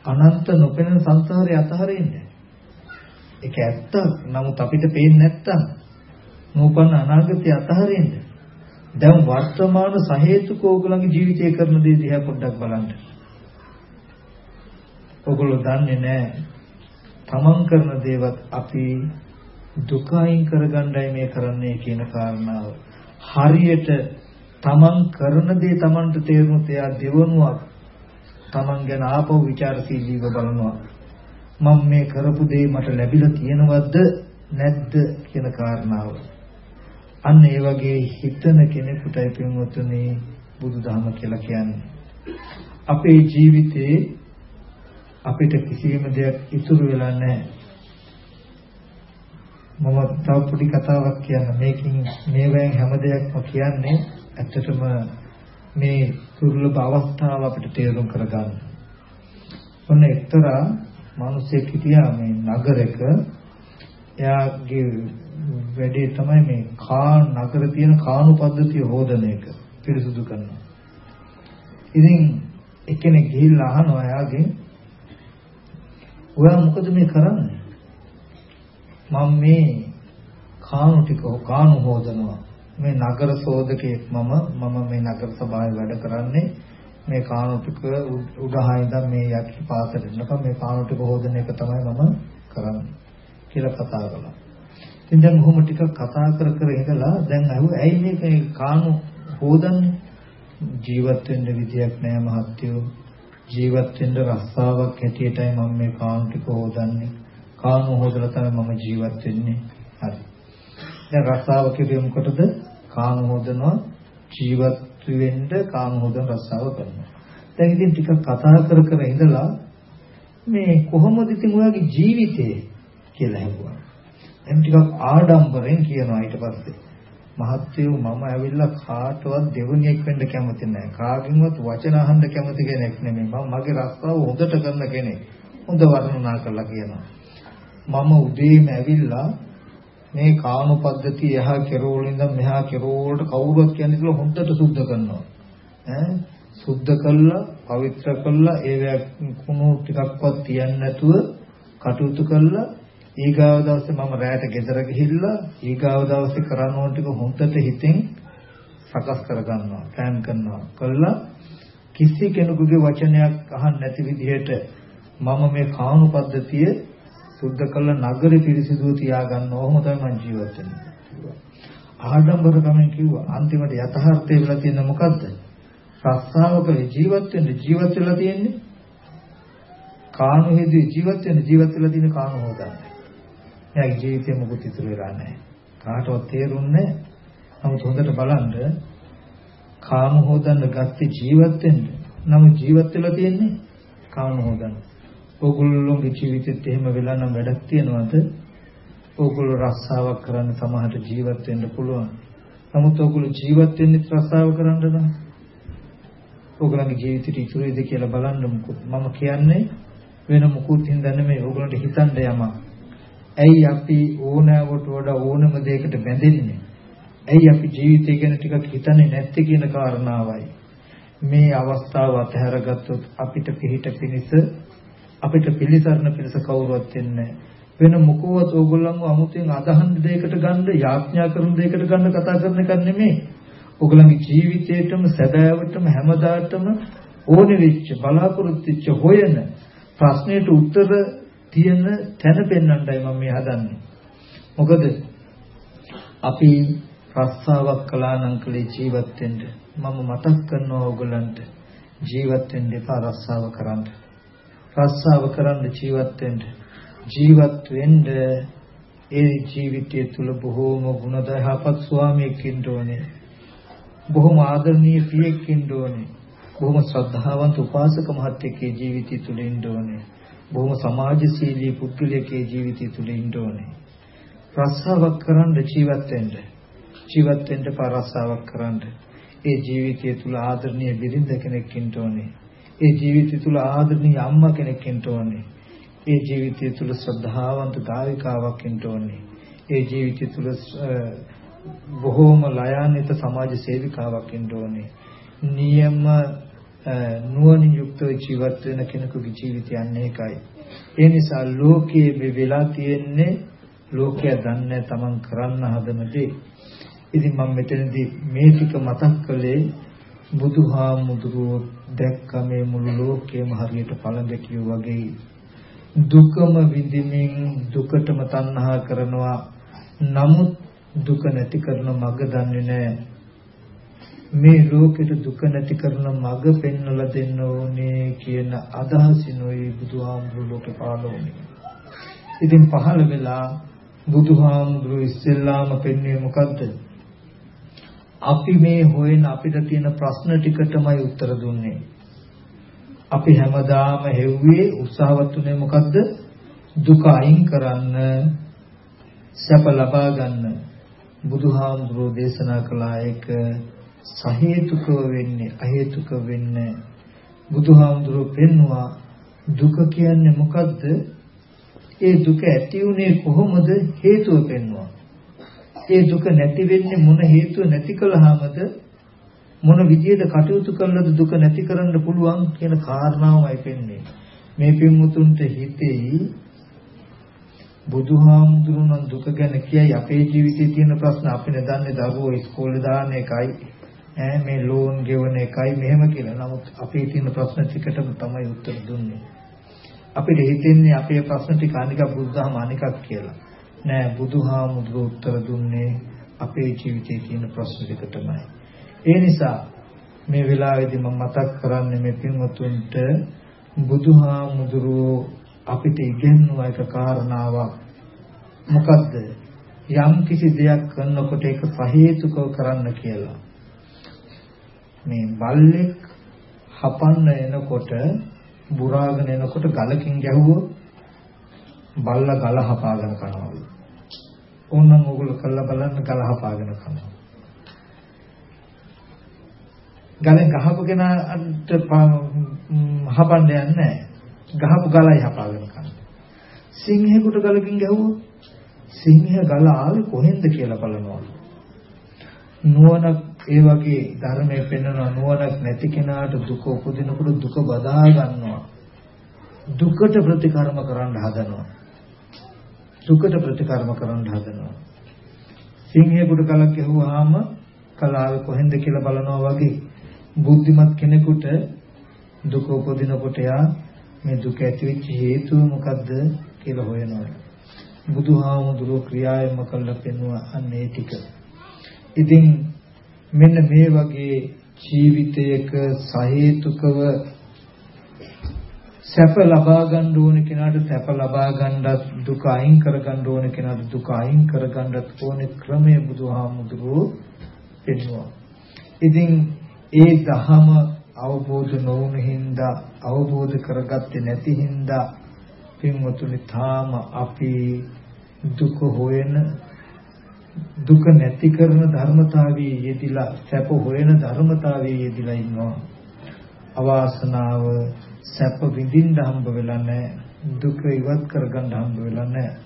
අනන්ත නොපෙනෙන සංසාරේ අතහරින්නේ. ඒක ඇත්ත. නමුත් අපිට පේන්නේ නැත්තම් නූපන්න අනාගතය අතහරින්න. දැන් වර්තමාන සහේතුක ඕගොල්ලන්ගේ ජීවිතය කරන දේ දිහා පොඩ්ඩක් බලන්න. ඕගොල්ලෝ දන්නේ නැහැ. තමන් කරන දේවත් අපි දුක අයින් කරගන්නයි මේ කරන්නේ කියන කාරණාව. හරියට තමන් කරන දේ තමන්ට තේරුණොත් එයා දෙවනුවක් තමන් ගැන ආපහු ਵਿਚාරශීලීව බලනවා. මම මේ කරපු දේ මට ලැබිලා තියෙනවද නැද්ද කියන කාරණාව. අන්න ඒ වගේ හිතන කෙනෙකුටයි පින්වතුනි බුදුදහම කියලා කියන්නේ. අපේ ජීවිතේ අපිට කිසිම දෙයක් ඉතුරු වෙලා නැහැ. මම තව පොඩි කතාවක් කියන්න මේකෙන් මේවෙන් හැම දෙයක්ම කියන්නේ ඇත්තටම මේ දුර්ලභ අවස්ථාව අපිට තේරුම් කරගන්න. ඔන්න එක්තරා මිනිසෙක් හිටියා මේ නගරයක එයාගේ වැඩේ තමයි මේ කා නගර තියෙන කානු පද්ධතිය හොදන එක පිරිසුදු කරනවා. ඉතින් එක්කෙනෙක් ගිහිල්ලා අහනවා එයාගෙන් ඔයා මොකද මේ කරන්නේ? මම මේ කානු ටික කානු හොදනවා. මේ නගර සෝදකයෙක් මම මම මේ නගර සභාවේ වැඩ කරන්නේ මේ කානු ටික උඩහා ඉඳන් මේ යටි පාතට එනකම් මේ කානු ටික හොදන එක තමයි මම කරන්නේ කියලා කතා කළා. ඉතින් දැන් කොහොම ටිකක් කතා කර කර ඉඳලා දැන් අහුව ඇයි මේක කානු හොදන්නේ ජීවත් වෙන්න විදියක් නෑ මහත්තයෝ ජීවත් වෙන්න රස්සාවක් හැටියටයි මම මේ කානු ටික හොදන්නේ කානු හොදලා තමයි මම ජීවත් වෙන්නේ හරි දැන් රස්සාව කිව්වෙ මොකටද කානු හොදනවා ජීවත් වෙන්න කානු හොදන රස්සාව කරනවා දැන් ඉතින් ටිකක් කතා කර කර ඉඳලා මේ කොහොමද ඉතින් ඔයාගේ ජීවිතේ කියලා ඇහුවා දැන් ටිකක් ආඩම්බරෙන් කියනවා ඊට පස්සේ මහත්යෝ මම ඇවිල්ලා කාටවත් දෙවණියෙක් වෙන්න කැමති නැහැ. කාගෙන්වත් වචන අහන්න කැමති කෙනෙක් නෙමෙයි. මම මගේ රස්සාව හොඳට කරන කෙනෙක්. හොඳ වර්ණනා කරලා කියනවා. මම උදේම ඇවිල්ලා මේ කාණු පද්ධතිය එහා කෙරෝල ඉඳන් මෙහා කෙරෝලට කවුරුත් කියන්නේ කියලා හොඳට සුද්ධ කරනවා. ඈ? සුද්ධ කළා, පවිත්‍ර කළා, ඒ කුණු ටිකක්වත් තියන්නේ නැතුව කටයුතු කළා. ඊගාව දවසේ මම රැයට ගෙදර ගිහිල්ලා ඊගාව දවසේ කරන්න ඕන ටික හොඳට හිතෙන් සකස් කරගන්නවා ප්ලෑන් කරනවා කළා. කිසි කෙනෙකුගේ වචනයක් අහන්න නැති විදිහට මම මේ කාණු පද්ධතිය සුද්ධ කළා නගරේ පිරිසිදුව තියාගන්න ඕම තමයි මං ජීවත් වෙන්නේ ආඩම්බරකමෙන් කිව්වා අන්තිමට යථාර්ථය වෙලා තියෙන මොකද්ද රස්සාවක ජීවත් වෙන්න ජීවත් වෙලා තියෙන්නේ කාණු හේදී ජීවත් වෙන්න ජීවත් වෙලා තියෙන කාණු හොදන්නේ එයාගේ ජීවිතේ මොකුත් ඉතුරු වෙලා නැහැ. කාටවත් තේරුන්නේ නමුත් හොඳට බලන්න කාම හොදන්න ගත්තේ ජීවත් වෙන්න. නමුත් ජීවත් වෙලා තියෙන්නේ කාම හොදන්න. ඕගොල්ලෝගේ ජීවිතෙත් එහෙම වෙලා නම් වැඩක් තියනවද? ඕගොල්ලෝ රස්සාවක් කරන්න සමහරට ජීවත් වෙන්න පුළුවන්. නමුත් ඕගොල්ලෝ ජීවත් වෙන්නේ රස්සාව කරන්න නම් ඕගොල්ලන්ගේ ජීවිතේට ඉතුරු වෙද කියලා බලන්න මොකද මම කියන්නේ වෙන මොකුත් හින්දා නෙමෙයි ඕගොල්ලන්ට හිතන්න යමක් ඇයි අපි ඕනෑවට වඩා ඕනම දෙයකට බැඳෙන්නේ? ඇයි අපි ජීවිතය ගැන ටිකක් හිතන්නේ නැත්තේ කියන කාරණාවයි. මේ අවස්ථාව අතහැරගත්තොත් අපිට පිළිහිට පිණිස අපිට පිළිසරණ පිණිස කවුරුවත් වෙන්නේ වෙන මොකවත් ඕගොල්ලන්ව අමුතෙන් අදහන් දෙයකට ගන්න යාඥා කරන දෙයකට ගන්න කතා කරන එක නෙමෙයි. ඕගොල්ලන්ගේ ජීවිතේටම සැබෑවටම හැමදාටම ඕනෙ වෙච්ච බලාපොරොත්තු වෙච්ච හොයන ප්‍රශ්නෙට උත්තර තියෙන තැන පෙන්වන්නයි මම මේ හදන්නේ. මොකද අපි රස්සාවක් කළා නම් කලේ ජීවත් වෙන්න මම මතක් කරනවා ඕගලන්ට ජීවත් වෙන්න එපා රස්සාව කරන්න. රස්සාව කරන්න ජීවත් වෙන්න. ජීවත් වෙන්න ඒ ජීවිතය තුළ බොහෝම ගුණදහපත් ස්වාමියෙක් ඉන්න ඕනේ. බොහොම ආදරණීය පියෙක් ඉන්න ඕනේ. බොහොම ශ්‍රද්ධාවන්ත උපාසක මහත්තයෙක්ගේ ජීවිතය තුළ ඉන්න ඕනේ. බොහොම සමාජශීලී පුද්ගලයෙක්ගේ ජීවිතය තුළ ඉන්න ඕනේ. රස්සාවක් කරන්න ජීවත් වෙන්න. ජීවත් වෙන්න පරස්සාවක් කරන්න. ඒ ජීවිතය තුළ ආදරණීය බිරිඳ කෙනෙක් ඉන්න ඕනේ. ඒ ජීවිතය තුළ ආදරණීය අම්මා කෙනෙක් ඉන්න ඕනේ. ඒ ජීවිතය තුළ ශ්‍රද්ධාවන්ත ගායිකාවක් ඉන්න ඕනේ. ඒ ජීවිතය තුළ බොහෝම ලයාන්විත සමාජ සේවිකාවක් ඉන්න ඕනේ. නියම නුවණින් යුක්තව ජීවත් වෙන කෙනෙකුගේ ජීවිතය අන්න ඒකයි. ඒ නිසා ලෝකයේ මේ වෙලා තියෙන්නේ ලෝකයා දන්නේ තමන් කරන්න හදන දේ. ඉතින් මම මෙතනදී මේ ටික මතක් කළේ බුදුහාමුදුරුවෝ දැක්ක මේ මුළු ලෝකයම හරියට පළඳකියෝ වගේ දුකම විඳින්මින් දුකටම තණ්හා කරනවා නමුත් දුක නැති කරන මඟ දන්නේ නැහැ මේ ලෝකෙට දුක නැති කරන මඟ පෙන්වලා දෙන්න ඕනේ කියන අදහසිනුයි බුදුහාමුදුරුවෝ ලෝකේ පහළ වුණේ. ඉතින් පහළ වෙලා බුදුහාමුදුරුවෝ ඉස්සෙල්ලාම පෙන්වන්නේ මොකද්ද? අපි මේ හොයන අපිට තියෙන ප්‍රශ්න ටිකටමයි උත්තර දුන්නේ. අපි හැමදාම හෙව්වේ උත්සාහවත් උනේ මොකද්ද? දුක අයින් කරන්න, සැප ලබා ගන්න. බුදුහාමුදුරෝ දේශනා කළා ඒක සහේතුකව වෙන්නේ, අහේතුක වෙන්නේ. බුදුහාමුදුරෝ පෙන්නවා දුක කියන්නේ මොකද්ද? ඒ දුක ඇති උනේ කොහොමද? හේතුව පෙන්වනවා. ඒ දුක නැති වෙන්නේ මොන හේතුව නැති කළාමද මොන විදියට කටයුතු කළාද දුක නැති කරන්න පුළුවන් කියන කාරණාවයි පෙන්වන්නේ. මේ පින්මුතුන්ට හිතෙයි බුදුහාමුදුරුවෝ දුක ගැන කියයි අපේ ජීවිතේ තියෙන ප්‍රශ්න අපි නදන්නේ දරුවෝ ඉස්කෝලේ දාන එකයි ඈ මේ ලෝන් ගෙවන එකයි මෙහෙම කියලා. නමුත් අපේ තියෙන ප්‍රශ්න ටිකටම තමයි උත්තර දුන්නේ. අපිට හිතෙන්නේ අපේ ප්‍රශ්න ටික අනික බුද්ධහම අනිකක් කියලා. නෑ බුදුහාමුදුරුවෝ උත්තර දුන්නේ අපේ ජීවිතයේ තියෙන ප්‍රශ්න ටික තමයි. ඒ නිසා මේ වෙලාවේදී මම මතක් කරන්නේ මේ පින්වතුන්ට බුදුහාමුදුරුවෝ අපිට ඉගෙනුව එක කාරණාවක් මොකද්ද? යම් කිසි දෙයක් කරනකොට ඒක සහේතුකව කරන්න කියලා. මේ බල්ලෙක් හපන්න එනකොට බුරාගෙන එනකොට ගලකින් ගැහුවොත් බල්ලා ගල හපාගෙන කනවලු. ඕනනම් ඕගොල්ලෝ කළා බලන්න ගල හපාගෙන කනවා. ගලෙන් ගහපු කෙනාට හපන්න යන්නේ නැහැ. ගහපු ගලයි හපාගෙන කනවා. සිංහෙකුට ගලකින් ගැහුවොත් සිංහ ගල ආවේ කොහෙන්ද කියලා බලනවලු. නුවණක් ඒ වගේ ධර්මයේ පෙන්වන නුවණක් නැති කෙනාට දුක උපදිනකොට දුක බදා ගන්නවා. දුකට ප්‍රතිකර්ම කරන්න හදනවා. දුකට ප්‍රතිකර්ම කරන්න හදනවා. සිංහයෙකුට කලක් ඇහුවාම කලාව කොහෙන්ද කියලා බලනවා වගේ බුද්ධිමත් කෙනෙකුට දුක උපදිනකොට යා මේ දුක ඇතිවෙච්ච හේතුව මොකද්ද කියලා හොයනවා. බුදුහාමුදුරුවෝ ක්‍රියාවෙන්ම කළා පෙන්වුවා අන්න ඒ ටික. ඉතින් මෙන්න මේ වගේ ජීවිතයක සහේතුකව සැප ලබා ගන්න ඕන කෙනාට සැප ලබා ගන්නත් දුක අයින් කර ගන්න ඕන කෙනාට දුක අයින් කර ගන්නත් ඕනේ ක්‍රමය බුදුහාමුදුරුවෝ පෙන්වුවා. ඉතින් ඒ දහම අවබෝධ නොවුන හින්දා අවබෝධ කරගත්තේ නැති හින්දා පින්වතුනි තාම අපි දුක හොයන දුක නැති කරන ධර්මතාවයේ යෙදිලා සැප හොයන ධර්මතාවයේ යෙදිලා ඉන්නවා අවාසනාව සැප විඳින්න හම්බ වෙලා නැහැ. දුක ඉවත් කරගන්න හම්බ වෙලා නැහැ.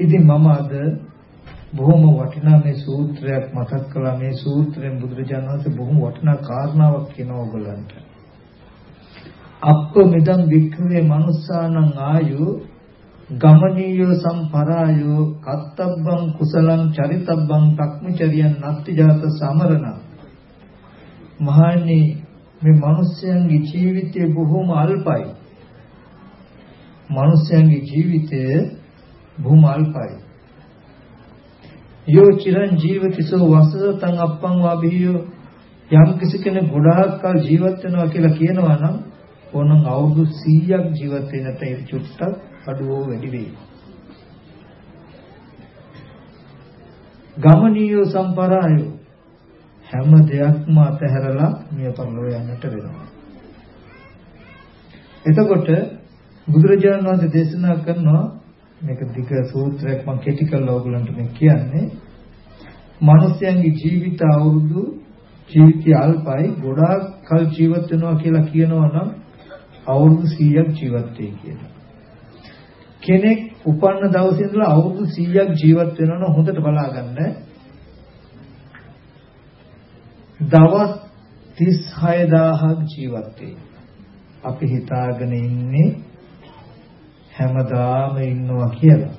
ඉතින් මම අද බොහොම වටිනා මේ සූත්‍රයක් මතක් කළා. මේ සූත්‍රයෙන් බුදුරජාණන් වහන්සේ බොහොම වටිනා කාරණාවක් කියනවා ඔයගලන්ට. අප්ප මෙදම් වික්‍රේ මනුස්සානං ආයු ගමනීය සම්පරායෝ කත්තබ්බං කුසලං චරිතබ්බං තක්මචරියන් නත්ති ජාත සමරණ. මහණනි මේ මිනිස්යන්ගේ ජීවිතය බොහොම අල්පයි. මිනිස්යන්ගේ ජීවිතය බොහොම අල්පයි. යෝ චිරං ජීවිතසෝ වසතං අප්පං වාභියෝ යම් කිසි කෙනෙක් ගොඩාක් කල ජීවත් වෙනවා කියලා කියනවා නම් ඕනම් අවුරුදු 100ක් ජීවත් වෙනට ඒ චුට්ටක් අඩුවෝ වැඩි වෙයි. ගමනීය සම්පරායෝ හැම දෙයක්ම අතහැරලා මිය පරලෝ යන්නට වෙනවා. එතකොට බුදුරජාණන් වහන්සේ දේශනා කරනවා මේක දිග සූත්‍රයක් මම කෙටි කරලා ඔයගලන්ට මේ කියන්නේ මිනිස්යන්ගේ ජීවිත අවුරුදු ජීවිතය අල්පයි ගොඩාක් කල් ජීවත් වෙනවා කියලා කියනවා නම් අවුරුදු 100ක් ජීවත් වෙයි කියලා. කෙනෙක් උපන්න දවසේ ඉඳලා අවුරුදු 100ක් ජීවත් වෙනවා නම් හොඳට බලාගන්න දවස් 36000ක් ජීවත් අපි හිතාගෙන ඉන්නේ හැමදාම ඉන්නවා කියලා.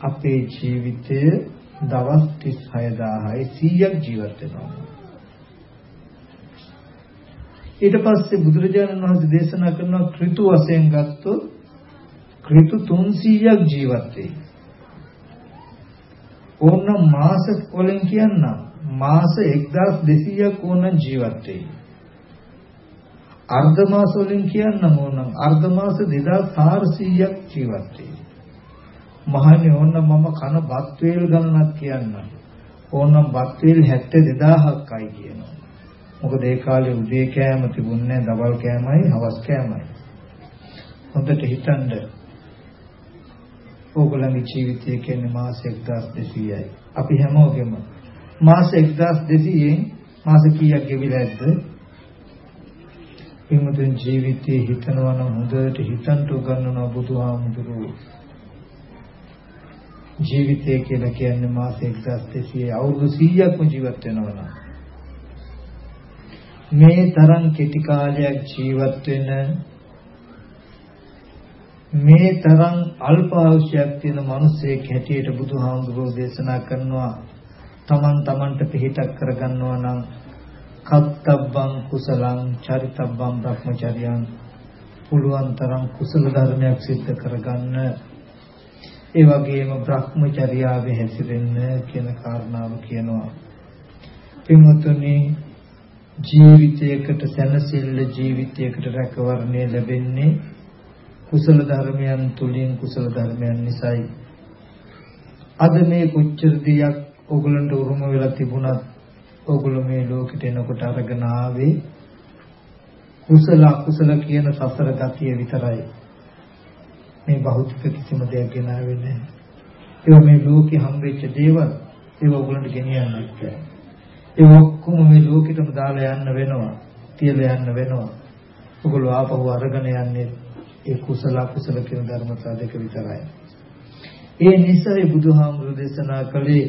අපේ ජීවිතය දවස් 36000යි 100ක් ජීවත් වෙනවා. ඊට පස්සේ බුදුරජාණන් වහන්සේ දේශනා කරන ඍතු වශයෙන් ගත්තොත් ඍතු 300ක් ජීවත් වෙයි. ඕන මාස වලින් කියන්න මාස 1200ක් ඕන ජීවත් වෙයි. අර්ධ මාස වලින් කියන්න ඕන අර්ධ මාස 2400ක් ජීවත් වෙයි. මහන්නේ ඕන මම කන බත් වේල් ගණනක් කියන්න. ඕනම් බත් වේල් 72000ක්යි කියනවා. මොකද ඒ කාලේ උදේ කෑම තිබුණේ නැහැ, දවල් කෑමයි, හවස් කෑමයි. හොඳට හිතන්න. ඕගොල්ලන්ගේ ජීවිතය කියන්නේ මාස 1200යි. අපි හැමෝගෙම මාස 1200න් මාස කීයක් ගෙවිලා ඇද්ද? එමුතුන් ජීවිතේ හිතනවා නම් හොඳට හිතන්ට උගන්වනවා බුදුහාමුදුරුවෝ. ජීවිතය කියලා කියන්නේ මාස 1200 අවුරුදු 100ක්ම ජීවත් වෙනවා නම් මේ තරම් කෙටි කාලයක් ජීවත් වෙන මේ තරම් අල්ප ආයුෂයක් තියෙන මිනිසෙක් හැටියට බුදුහාමුදුරුවෝ දේශනා කරනවා තමන් තමන්ට පිළිටක් කරගන්නවා නම් කත්තබ්බං කුසලං චරිතබ්බං බ්‍රහ්මචර්යං පුළුවන් තරම් කුසල ධර්මයක් සිද්ධ කරගන්න. ඒ වගේම බ්‍රහ්මචර්යාවේ හැසිරෙන්න කියන කාරණාව කියනවා. පින්වතුනි ජීවිතයකට සැනසෙල්ල ජීවිතයකට රැකවරණය ලැබෙන්නේ කුසල ධර්මයන් තුලින් කුසල ධර්මයන් නිසායි. අද මේ කොච්චර දියක් ඕගලන්ට උරුම වෙලා තිබුණත් ඕගොල්ලෝ මේ ලෝකෙට එනකොට අරගෙන ආවේ කුසල අකුසල කියන සසර ගතිය විතරයි මේ භෞතික කිසිම දෙයක් ගෙනාවේ නැහැ ඒ මේ ලෝකෙ හම්බෙච්ච දේවල් ඒව ඕගලන්ට ගෙනියන්න බැහැ ඒ ඔක්කොම මේ ලෝකෙටම දාලා යන්න වෙනවා. තියලා යන්න වෙනවා. ඔගොල්ලෝ ආපහු අරගෙන යන්නේ ඒ කුසල අකුසල කියන ධර්මතා දෙක විතරයි. ඒ නිසායි බුදුහාමුදුරු දේශනා කළේ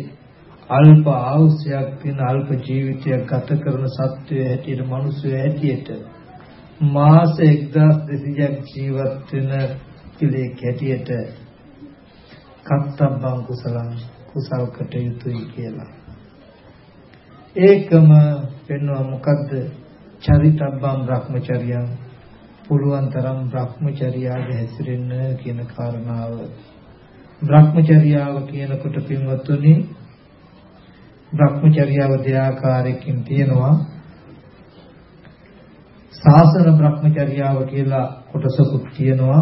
අල්ප ආයුෂයක් තියෙන අල්ප ජීවිතයක් ගත කරන සත්වය හැටියට මිනිස්සු හැටියට මාස 1200ක් ජීවත් වෙන පිළිෙක් හැටියට කත්තබ්බං කුසලං කුසල් කටයුතුයි කියලා. ඒකම වෙනවා මොකද්ද? චරිතබ්බම් Brahmacharyan පුළුවන් තරම් Brahmacharyaගේ හැසිරෙන්න කියන කාරණාව. Brahmacharyaව කියනකොට පින්වත්තුනි Brahmacharyaව දෙආකාරයකින් තියෙනවා. සාසන Brahmacharyaව කියලා කොටසකුත් තියෙනවා.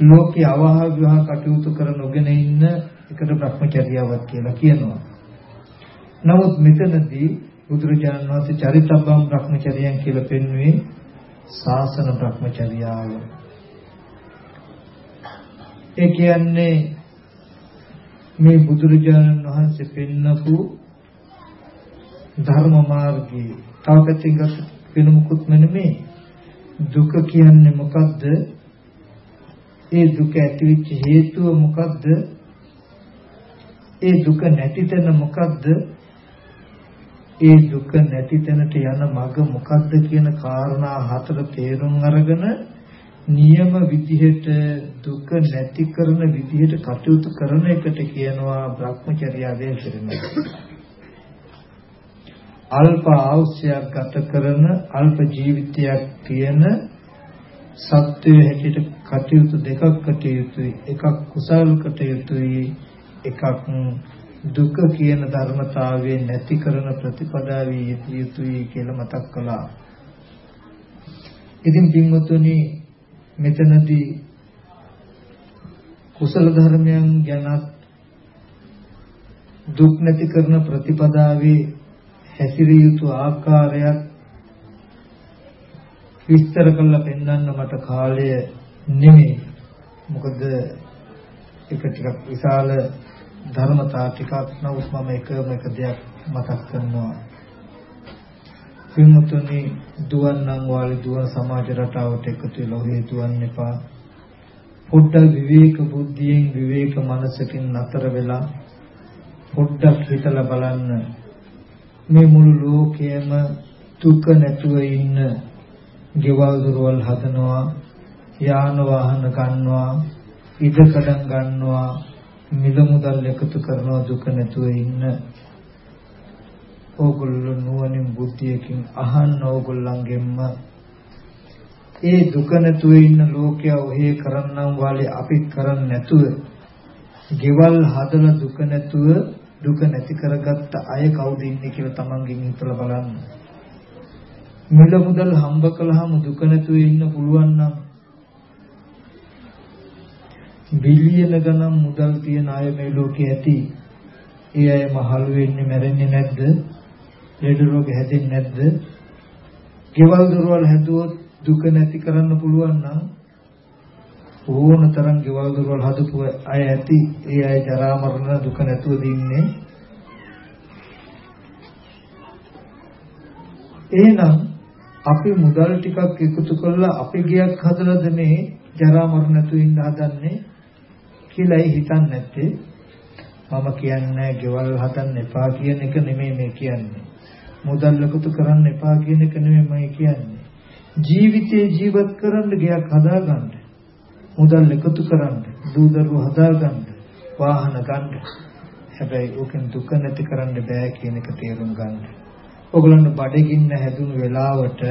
ලෝකේ අවහ විවාහ කටයුතු කර නොගෙන ඉන්න එකට Brahmacharyaවක් කියලා කියනවා. නමුත් මෙතනදී බුදුරජාණන් වහන්සේ චරිතබ්බම් භ්‍රමචර්යයන් කියලා පෙන්වුවේ ශාසන භ්‍රමචර්යාව. ඒ කියන්නේ මේ බුදුරජාණන් වහන්සේ පෙන්නපු ධර්ම මාර්ගයේ තව පැත්තකින් වෙන මුකුත් නෙමෙයි. දුක කියන්නේ මොකද්ද? ඒ දුක ඇතිවෙච්ච හේතුව මොකද්ද? ඒ දුක නැති තැන මොකද්ද? ඒ දුක නැති තැනට යන මඟ මොකක්ද කියන කාරණා හතර තේරුම් අරගෙන නියම විදිහට දුක නැති කරන විදිහට කටයුතු කරන එකට කියනවා Brahmacharyaවේ ශිරණ. අල්ප ආයුෂයක් ගත කරන අල්ප ජීවිතයක් තියෙන සත්වයේ හැටියට කටයුතු දෙකක් කටයුතුයි එකක් කුසල් කටයුතුයි එකක් දුක කියන ධර්මතාවයේ නැති කරන ප්‍රතිපදාවේ යෙදිය යුතුයි කියලා මතක් කළා. ඉතින් පින්වතුනි මෙතනදී කුසල ධර්මයන් ගැන දුක් නැති කරන ප්‍රතිපදාවේ හැසිරිය යුතු ආකාරයක් විස්තර කරලා පෙන්වන්න මට කාලය නෙමෙයි. මොකද ඒක ටිකක් විශාල ධර්මතා ටිකක් නමුත් මම එකම එක දෙයක් මතක් කරනවා. පින්මුතුනි දුවන්නම් වාලි දුවන සමාජ රටාවට එකතු වෙලා ඔහේ දුවන්න එපා. පොඩ්ඩක් විවේක බුද්ධියෙන් විවේක මනසකින් නතර වෙලා පොඩ්ඩක් හිතලා බලන්න මේ මුළු ලෝකයේම දුක නැතුව ඉන්න ගෙවල් දොරවල් හදනවා යාන වාහන ගන්නවා ඉඩකඩම් ගන්නවා මිල මුදල් එකතු කරනවා දුක නැතුව ඉන්න ඕගොල්ලෝ නුවණින් බුද්ධියකින් අහන්න ඕගොල්ලන්ගෙන්ම ඒ දුක නැතුව ඉන්න ලෝකයා ඔහේ කරන්නම් වාලේ අපි කරන්නේ නැතුව ගෙවල් හදලා දුක නැතුව දුක නැති කරගත්ත අය කවුද ඉන්නේ කියලා තමන්ගෙන් හිතලා බලන්න. මිල මුදල් හම්බ කළාම දුක නැතුව ඉන්න පුළුවන් නම් බිලියන ගණන් මුදල් තියන අය මේ ලෝකේ ඇති. ඒ අය මහලු වෙන්නේ මැරෙන්නේ නැද්ද? ලෙඩ රෝග හැදෙන්නේ නැද්ද? ගෙවල් දොරවල් හැදුවොත් දුක නැති කරන්න පුළුවන් නම් ඕන තරම් ගෙවල් දොරවල් හදපු අය ඇති. ඒ අය ජරා මරණ දුක නැතුව දින්නේ. එහෙනම් අපි මුදල් ටිකක් එකතු කරලා අපි ගියක් හදලාද මේ ජරා මරණ නැතුව ඉන්න හදන්නේ කියලායි හිතන්නේ නැත්තේ මම කියන්නේ ගෙවල් හදන්න එපා කියන එක නෙමෙයි මේ කියන්නේ මුදල් එකතු කරන්න එපා කියන එක නෙමෙයි මම කියන්නේ. ජීවිතේ ජීවත් කරන්න ගයක් හදාගන්න. මුදල් එකතු කරන්න දූ දරුවෝ හදාගන්න වාහන ගන්න. හැබැයි ඕකෙන් දුක නැති කරන්න බෑ කියන එක තේරුම් ගන්න. ඔයගොල්ලන්ට බඩගින්න හැදුණු වෙලාවට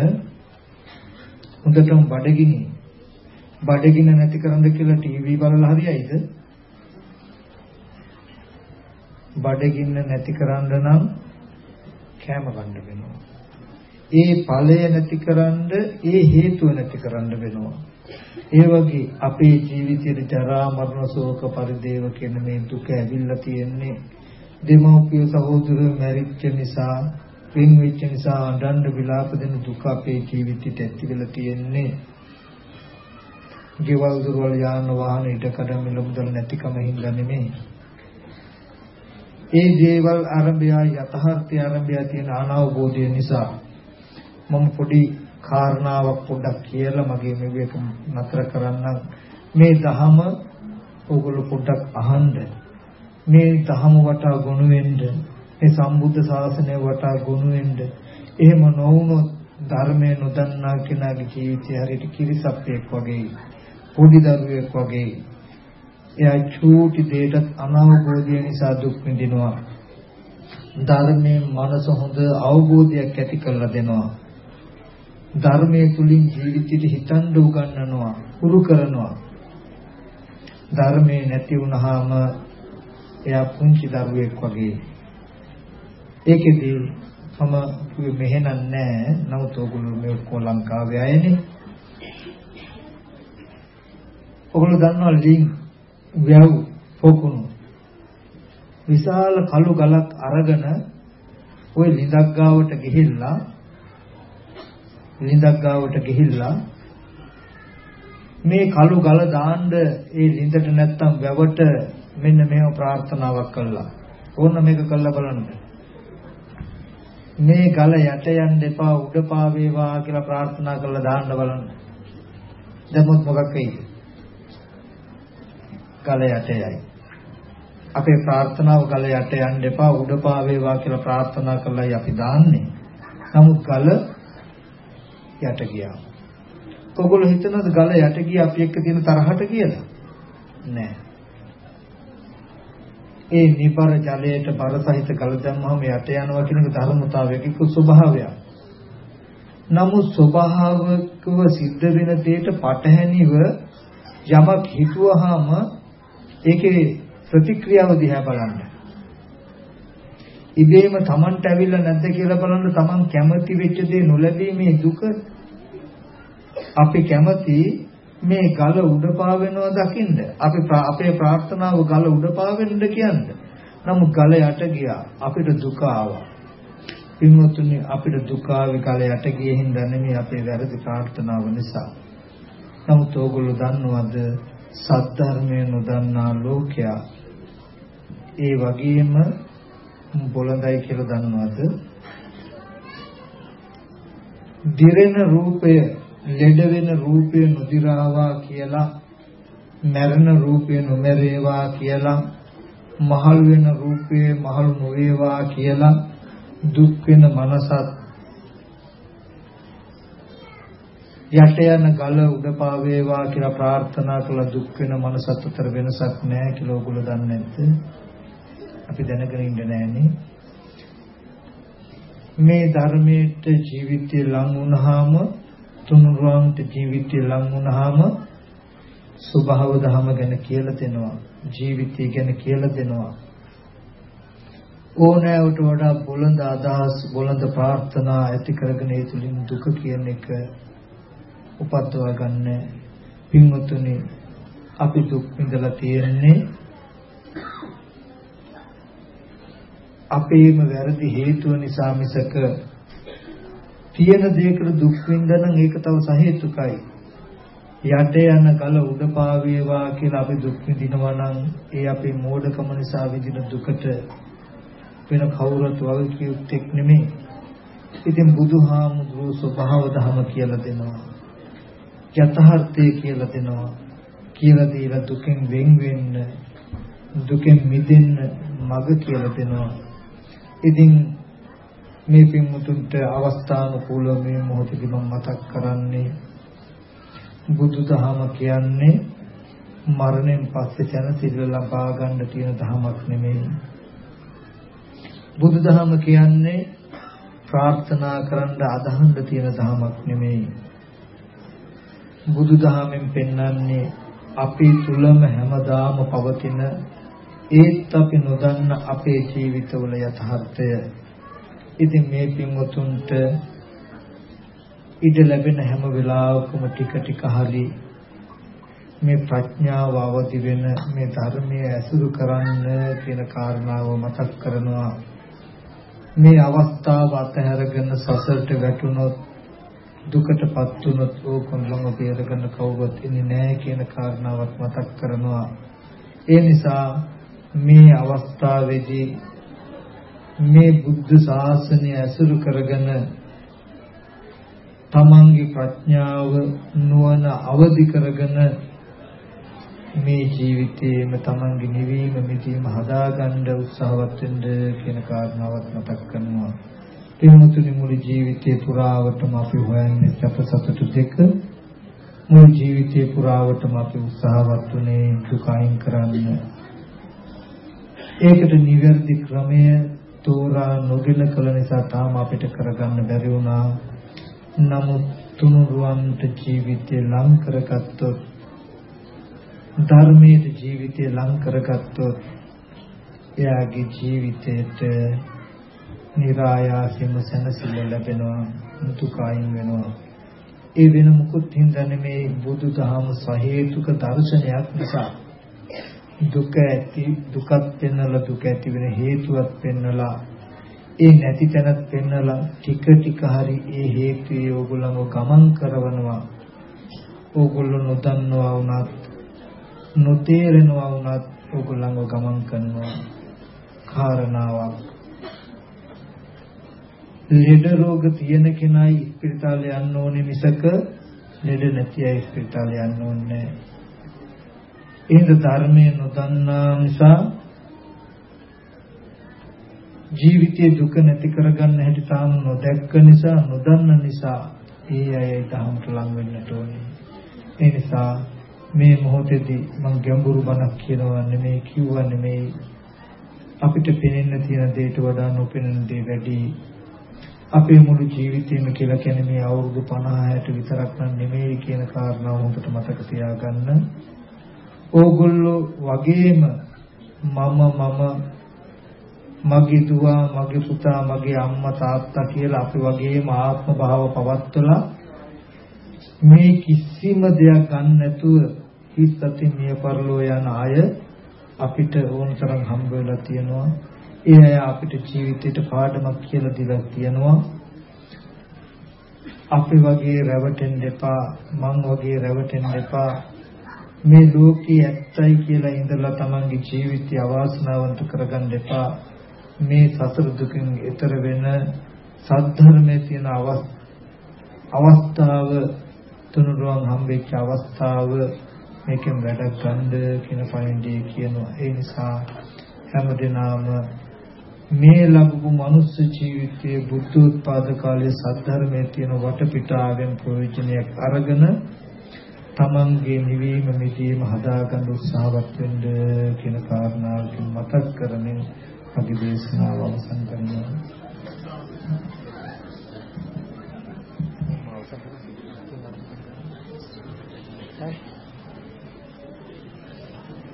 හොඳටම බඩගිනි. බඩගින්න නැති කරන්න කියලා ටීවී බලලා හරියයිද? බඩගින්න නැති කරන්න නම් කෑම ගන්න වෙනවා. ඒ ඵලය නැති කරන්න ඒ හේතුව නැති කරන්න වෙනවා. ඒ වගේ අපේ ජීවිතයේ ජරා මරණ ශෝක පරිදේව කියන මේ දුක ඇවිල්ලා තියෙන්නේ දෙමව්පිය සහෝදරයෝ මැරිච්ච නිසා, පින් වෙච්ච නිසා අඬන්න විලාප දෙන දුක අපේ ජීවිතයට ඇති වෙලා තියෙන්නේ. ගෙවල් දොරවල් යාන වාහන ඉඩකඩ මිල මුදල් නැතිකම හින්දා නෙමෙයි. ඒ දේවල් ආරම්භය යථාර්ථය ආරම්භය තියෙන අනවබෝධය නිසා මම පොඩි කාරණාවක් පොඩ්ඩක් කියලා මගේ මෙවේක නතර කරන්නම්. මේ දහම ඕගොල්ලෝ පොඩ්ඩක් අහන්න. මේ දහම වටා ගොනු වෙන්න. මේ සම්බුද්ධ ශාසනය වටා ගොනු වෙන්න. එහෙම නොවුනොත් ධර්මය නොදන්නා කෙනාගේ ජීවිතය හරියට කිරිසප්පයක් වගේ පොඩි දරුවෙක් වගේ එයා චූටි දෙයකට අනවබෝධය නිසා දුක් විඳිනවා. ධර්මයේ මනස හොඳ අවබෝධයක් ඇති කරලා දෙනවා. ධර්මයේ තුලින් ජීවිතයට හිතන්න උගන්වනවා හුරු කරනවා. ධර්මයේ නැති වුනහම එයා පුංචි දරුවෙක් වගේ. ඒකෙදී මම කිව්වේ මෙහෙනම් නෑ. නමුත් ඔයගොල්ලෝ මේ ඔක්කොම ලංකාවේ අයනේ. ඔගොල්ලෝ දන්නවා ලිං වැව් පොකුණු විශාල කළු ගලක් අරගෙන ওই ලිඳක් ගාවට ගිහිල්ලා ලිඳක් ගාවට ගිහිල්ලා මේ කළු ගල දාන්න ඒ ලිඳට නැත්තම් වැවට මෙන්න මෙහෙම ප්‍රාර්ථනාවක් කළා. ඕන්න මේක කළා බලන්න. මේ ගල යට යන්න එපා උඩ පාවේවා කියලා ප්‍රාර්ථනා කරලා දාන්න බලන්න. දැම්මොත් මොකක් වෙයිද? ගල යට යයි. අපේ ප්‍රාර්ථනාව ගල යට යන්න එපා උඩ පාවේවා කියලා ප්‍රාර්ථනා කරලායි අපි දාන්නේ. නමුත් ගල යට ගියා. ඔගොල්ලෝ හිතනවද ගල යට ගිය අපි එක්ක තියෙන තරහට කියලා? නෑ. ඒ නිබර ජලයට බර සහිත ගල දැම්මම යට යනවා කියන ධර්මතාවයක ස්වභාවයක්. නමුත් ස්වභාවිකව සිද්ධ වෙන දෙයට පටහැනිව යමක් හිතුවහම ඒකේ ප්‍රතික්‍රියාව දිහා බලන්න. ඉබේම Tamanට ඇවිල්ලා නැද්ද කියලා බලන්න Taman කැමති වෙච්ච දේ නොලැබීමේ දුක අපි කැමති මේ ගල උඩ පාවෙනවා දකින්න. අපි අපේ ප්‍රාර්ථනාව ගල උඩ පාවෙන්න කියන්නේ. නමුත් ගල යට ගියා. අපිට දුක ආවා. පින්වත්නි අපිට දුක ආවේ ගල යට ගියේ හින්දා නෙමෙයි අපේ වැරදි ප්‍රාර්ථනාව නිසා. නමුත් ඕගොල්ලෝ දන්නවද සද්ධර්මය නොදන්නා ලෝකයා ඒ වගේම බොළඳයි කියලා දන්නවද? දිරෙන රූපය, ලෙඩ වෙන රූපය නොදිරාවා කියලා, මැරෙන රූපය නොමැරේවා කියලා, මහල් වෙන රූපය මහල් නොවේවා කියලා දුක් වෙන මනසත් යට යන ගල උඩ පාවේවා කියලා ප්‍රාර්ථනා කළ දුක් වෙන මනසත් අතර වෙනසක් නැහැ කියලා ඔයගොල්ලෝ දන්නේ නැද්ද? අපි දැනගෙන ඉන්න නෑනේ. මේ ධර්මයට ජීවිතය ලං වුණාම තුනුරුවන්ට ජීවිතය ලං වුණාම ස්වභාව ධම ගැන කියලා දෙනවා. ජීවිතය ගැන කියලා දෙනවා. ඕනෑවට වඩා බොළඳ අදහස් බොළඳ ප්‍රාර්ථනා ඇති කරගෙන ඒ තුලින් දුක කියන එක උපද්දවා ගන්න පින්වතුනි අපි දුක් විඳලා තියෙන්නේ අපේම වැරදි හේතුව නිසා මිසක තියෙන දෙයකට දුක් විඳනනම් ඒක තව සහේතුකයි යට යන කල උඩ පාවේවා කියලා අපි දුක් විඳිනවා නම් ඒ අපේ මෝඩකම නිසා විඳින දුකට වෙන කවුරුත් වගේ කියුත්තේක් නෙමෙයි. ඉතින් බුදුහාමුදුරුවෝ ස්වභාව ධම කියලා දෙනවා. යථාර්ථය කියලා දෙනවා. කියලා දීලා දුකෙන් වෙන් වෙන්න දුකෙන් මිදෙන්න මඟ කියලා දෙනවා. ඉතින් මේ පින්මුතුන්ට අවස්ථානුකූලව මේ මොහොතේදී මම මතක් කරන්නේ බුදුදහම කියන්නේ මරණයෙන් පස්සේ සැනසෙල්ල ලබා ගන්න තියෙන ධමයක් නෙමෙයි. බුදුදහම කියන්නේ ප්‍රාර්ථනා කරන්න අදහන්න තියෙන ධමයක් නෙමෙයි. බුදුදහමෙන් පෙන්වන්නේ අපි තුලම හැමදාම පවතින ඒත් අපි නොදන්න අපේ ජීවිතවල යථාර්ථය. ඉතින් මේ පින්වතුන්ට ඉඩ ලැබෙන හැම වෙලාවකම ටික ටික හරි මේ ප්‍රඥාව අවදි වෙන මේ ධර්මයේ ඇසුරු කරන්න කියන කාරණාව මතක් කරනවා මේ අවස්ථාව අතහැරගෙන සසරට වැටුනොත් දුකටපත් වුනොත් ඕකොල්ලම බේරගන්න කවුරුත් ඉන්නේ නැහැ කියන කාරණාවක් මතක් කරනවා ඒ නිසා මේ අවස්ථාවේදී මේ බුද්ධ ශාසනය ඇසුරු කරගෙන තමන්ගේ ප්‍රඥාව නුවණ අවදි කරගෙන මේ ජීවිතයේම තමන්ගේ නිවීම මිදීම හදාගන්න උත්සාහවත් වෙන්න කියන කාරණාවත් මතක් කරනවා. පින්මුතුනි මුළු ජීවිතේ පුරාවටම අපි හොයන්නේ සැප සතුට දෙක. මුළු ජීවිතේ පුරාවටම අපි උත්සාහවත් වුණේ දුක අයින් කරන්න. ඒකට නිවැරදි ක්‍රමය තෝරා නොගෙන කල නිසා තාම අපිට කරගන්න බැරි වුණා. නමුත් තුනුරුවන්ට ජීවිතය ලං කරගත්තොත් ධර්මයේ ජීවිතය ලං කරගත්තොත් එයාගේ ජීවිතයට નિરાයාසයෙන්ම සැනසෙල්ල ලැබෙනවා මුතුකයින් වෙනවා ඒ වෙන මුකුත් හින්දා නෙමේ බුදුදහම සහේතුක දර්ශනයක් නිසා දුක ඇති දුකත් පෙන්නලා දුක ඇති වෙන හේතුවත් පෙන්නලා ඒ නැති තැනත් පෙන්නලා ටික ටික හරි ඒ හේතුයේ ඕගොල්ලන්ව ගමන් කරවනවා. ඕගොල්ලෝ නොදන්නවා වුණත් නොතේරෙනවා වුණත් ඕගොල්ලන්ව ගමන් කරනවා. කාරණාවක්. ලෙඩ රෝග තියෙන කෙනයි ස්පිරිතාලේ යන්න ඕනේ මිසක ලෙඩ නැති අය ස්පිරිතාලේ යන්න ඕනේ නැහැ. එහෙනම් ධර්මයේ නොදන්නා නිසා ජීවිතයේ දුක නැති කරගන්න හැටි තාම නොදැක්ක නිසා නොදන්න නිසා ඒ අය ධම්මට ලං වෙන්නට ඕනේ. ඒ නිසා මේ මොහොතේදී මම ගැඹුරු බණක් කියනවා නෙමෙයි කිව්වා නෙමෙයි අපිට පෙනෙන්න තියෙන දේට වඩා නොපෙනෙන දේ වැඩි. අපේ මුළු ජීවිතේම කියලා කියන්නේ මේ අවුරුදු 50 60 විතරක් නම් නෙමෙයි කියන කාරණාව හොඳට මතක තියාගන්න. ඕගොල්ලෝ වගේම මම මම මගේ දුව, මගේ පුතා, මගේ අම්මා තාත්තා කියලා අපි වගේම ආත්ම භාව පවත්වලා මේ කිසිම දෙයක් ගන්න නැතුව හිස් අතින් මිය පරලෝ යන අය අපිට ඕනතරම් හම්බ වෙලා තියෙනවා. ඒ අය අපිට ජීවිතේට පාඩමක් කියලා දීලා තියෙනවා. අපි වගේ රැවටෙන්න එපා, මං වගේ රැවටෙන්න එපා. මේ ලෝකයේ ඇත්තයි කියලා ඉඳලා තමන්ගේ ජීවිතය අවාසනාවන්ත කරගන්න එපා. මේ සතර දුකින් ඈතර වෙන සද්ධර්මයේ තියෙන අවස්ථාව තුනුරුවන් හම්බෙච්ච අවස්ථාව මේකෙන් වැඩ ගන්න කියන පයින්ඩේ කියනවා ඒ නිසා හැමදෙනාම මේ ලැබපු මනුස්ස ජීවිතයේ බුද්ධෝත්පාද කාලයේ සද්ධර්මයේ තියෙන වටපිටාවෙන් ප්‍රයෝජනයක් අරගෙන තමන්ගේ නිවීම මිදීම හදාගන්න උත්සාහවත් වෙන්න කියන කාරණාවකින් මතක් කරමින් අපි දේශනාව අවසන් කරනවා.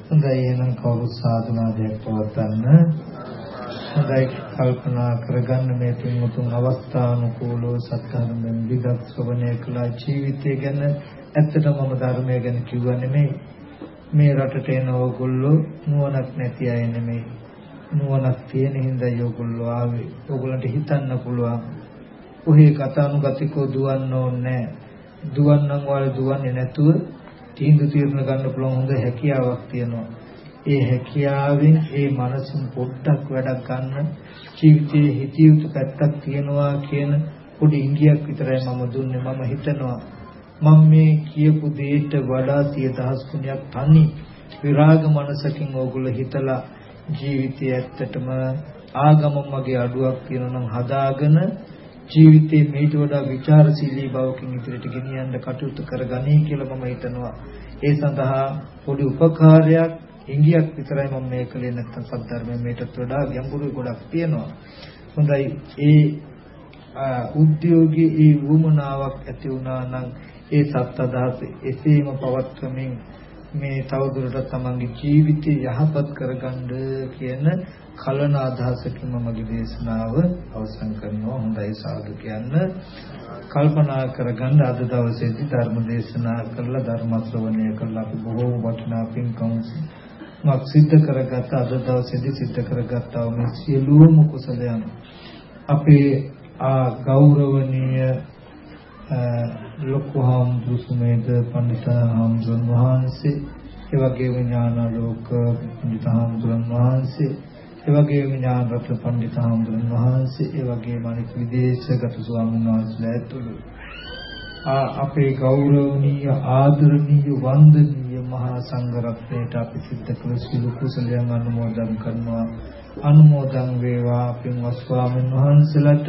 හොඳයි එහෙනම් කවුරු සාධනාවක් පවත්වන්න හොඳයි කල්පනා කරගන්න මේ තුන්තුන් අවස්ථානුකූලව සත්‍යයෙන් විගත් ශ්‍රවණය කළ. ජීවිතය ගැන ඇත්තටම මම ධර්මය ගැන කිව්වා නෙමෙයි. මේ රටට එන ඕගොල්ලෝ නුවණක් නැති අය නෙමෙයි. නුවණක් තියෙන හින්දා ඕගොල්ලෝ ආවේ. ඕගොල්ලන්ට හිතන්න පුළුවන්. ඔහේ කතානුගතිකෝ දුවන්න ඕනේ දුවන්නම් වල දුවන්නේ නැතුව තීන්දුව తీරන ගන්න පුළුවන් හොඳ හැකියාවක් තියෙනවා. ඒ හැකියාවෙන් ඒ මනසින් පොඩ්ඩක් වැඩක් ගන්න ජීවිතයේ හිතියුතු පැත්තක් තියෙනවා කියන පොඩි ඉංගියක් විතරයි මම දුන්නේ මම හිතනවා මම මේ කියපු දෙයට වඩා සිය දහස් ගුණයක් තනි විරාග මනසකින් ඕගොල්ලෝ හිතලා ජීවිතය ඇත්තටම ආගම මගේ අඩුවක් තියෙනවා නම් හදාගෙන ජීවිතේ මේට වඩා ਵਿਚාරශීලී බවකින් ඉදිරියට ගෙනියන්න කටයුතු කරගනී කියලා මම හිතනවා. ඒ සඳහා පොඩි උපකාරයක් ඉංගියක් විතරයි මම මේ කලේ නැත්තම් සද්ධර්මයේ මේටත් වඩා ගැඹුරු ගොඩක් තියෙනවා. හොඳයි. ඒ උද්‍යෝගී ඒ වුමනාවක් ඇති වුණා නම් ඒ සත්‍ය අදහස එසේම පවත්වමින් මේ තවදුරටත් තමන්ගේ ජීවිතය යහපත් කරගන්න කියන කලන අදහසකින් මගේ දේශනාව අවසන් කරනවා. හොඳයි සාදු කියන්න. කල්පනා කරගන්න අද දවසේදී ධර්ම දේශනා කරලා ධර්ම ශ්‍රවණය කරලා අපි බොහෝ වටිනා පින්කම් මක් සිද්ධ කරගත්ත අද දවසේදී සිද්ධ කරගත්තා මේ සියලුම කුසලයන්. අපේ ආ ගෞරවනීය ලොකු හාමුදුරු සුමේද පණ්ඩිතහාමුදුරන් වහන්සේ ඒ වගේම ඥානාලෝක පණ්ඩිතහාමුදුරන් වහන්සේ ඒ වගේම ඥානරත්න පණ්ඩිතහාමුදුරන් වහන්සේ ඒ වගේම අනෙක් විදේශගත ස්වාමීන් වහන්සේලා ඇතුළු අපේ ගෞරවනීය ආදරණීය වන්දනීය මහා සංඝරත්නයට අපි සිද්ධ කළ සියලු කුසලයන් අනුමෝදන් කරනවා. අනුමෝදන් වේවා පින්වත් ස්වාමීන් වහන්සේලාට.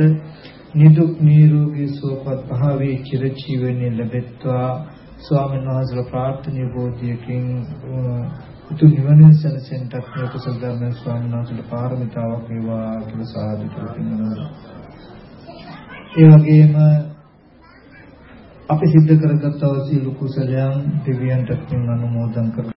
නිදුක් නිරෝගී සුවපත් භාවයේ චිරජීවනයේ ලැබෙත්වා. ස්වාමීන් වහන්සේලා ප්‍රාර්ථනීය බෝධියකින් උතු නිවන සැනසෙන්නට මේ කුසල ධර්ම ස්වාමීන් වහන්සේලා පාරමිතාවක් වේවා කියලා සාදු කියලා ඒ වගේම අපි සිද්ධ කරගත්තා වූ සීල කුසලයන් දෙවියන්ට පින් අනුමෝදන් කර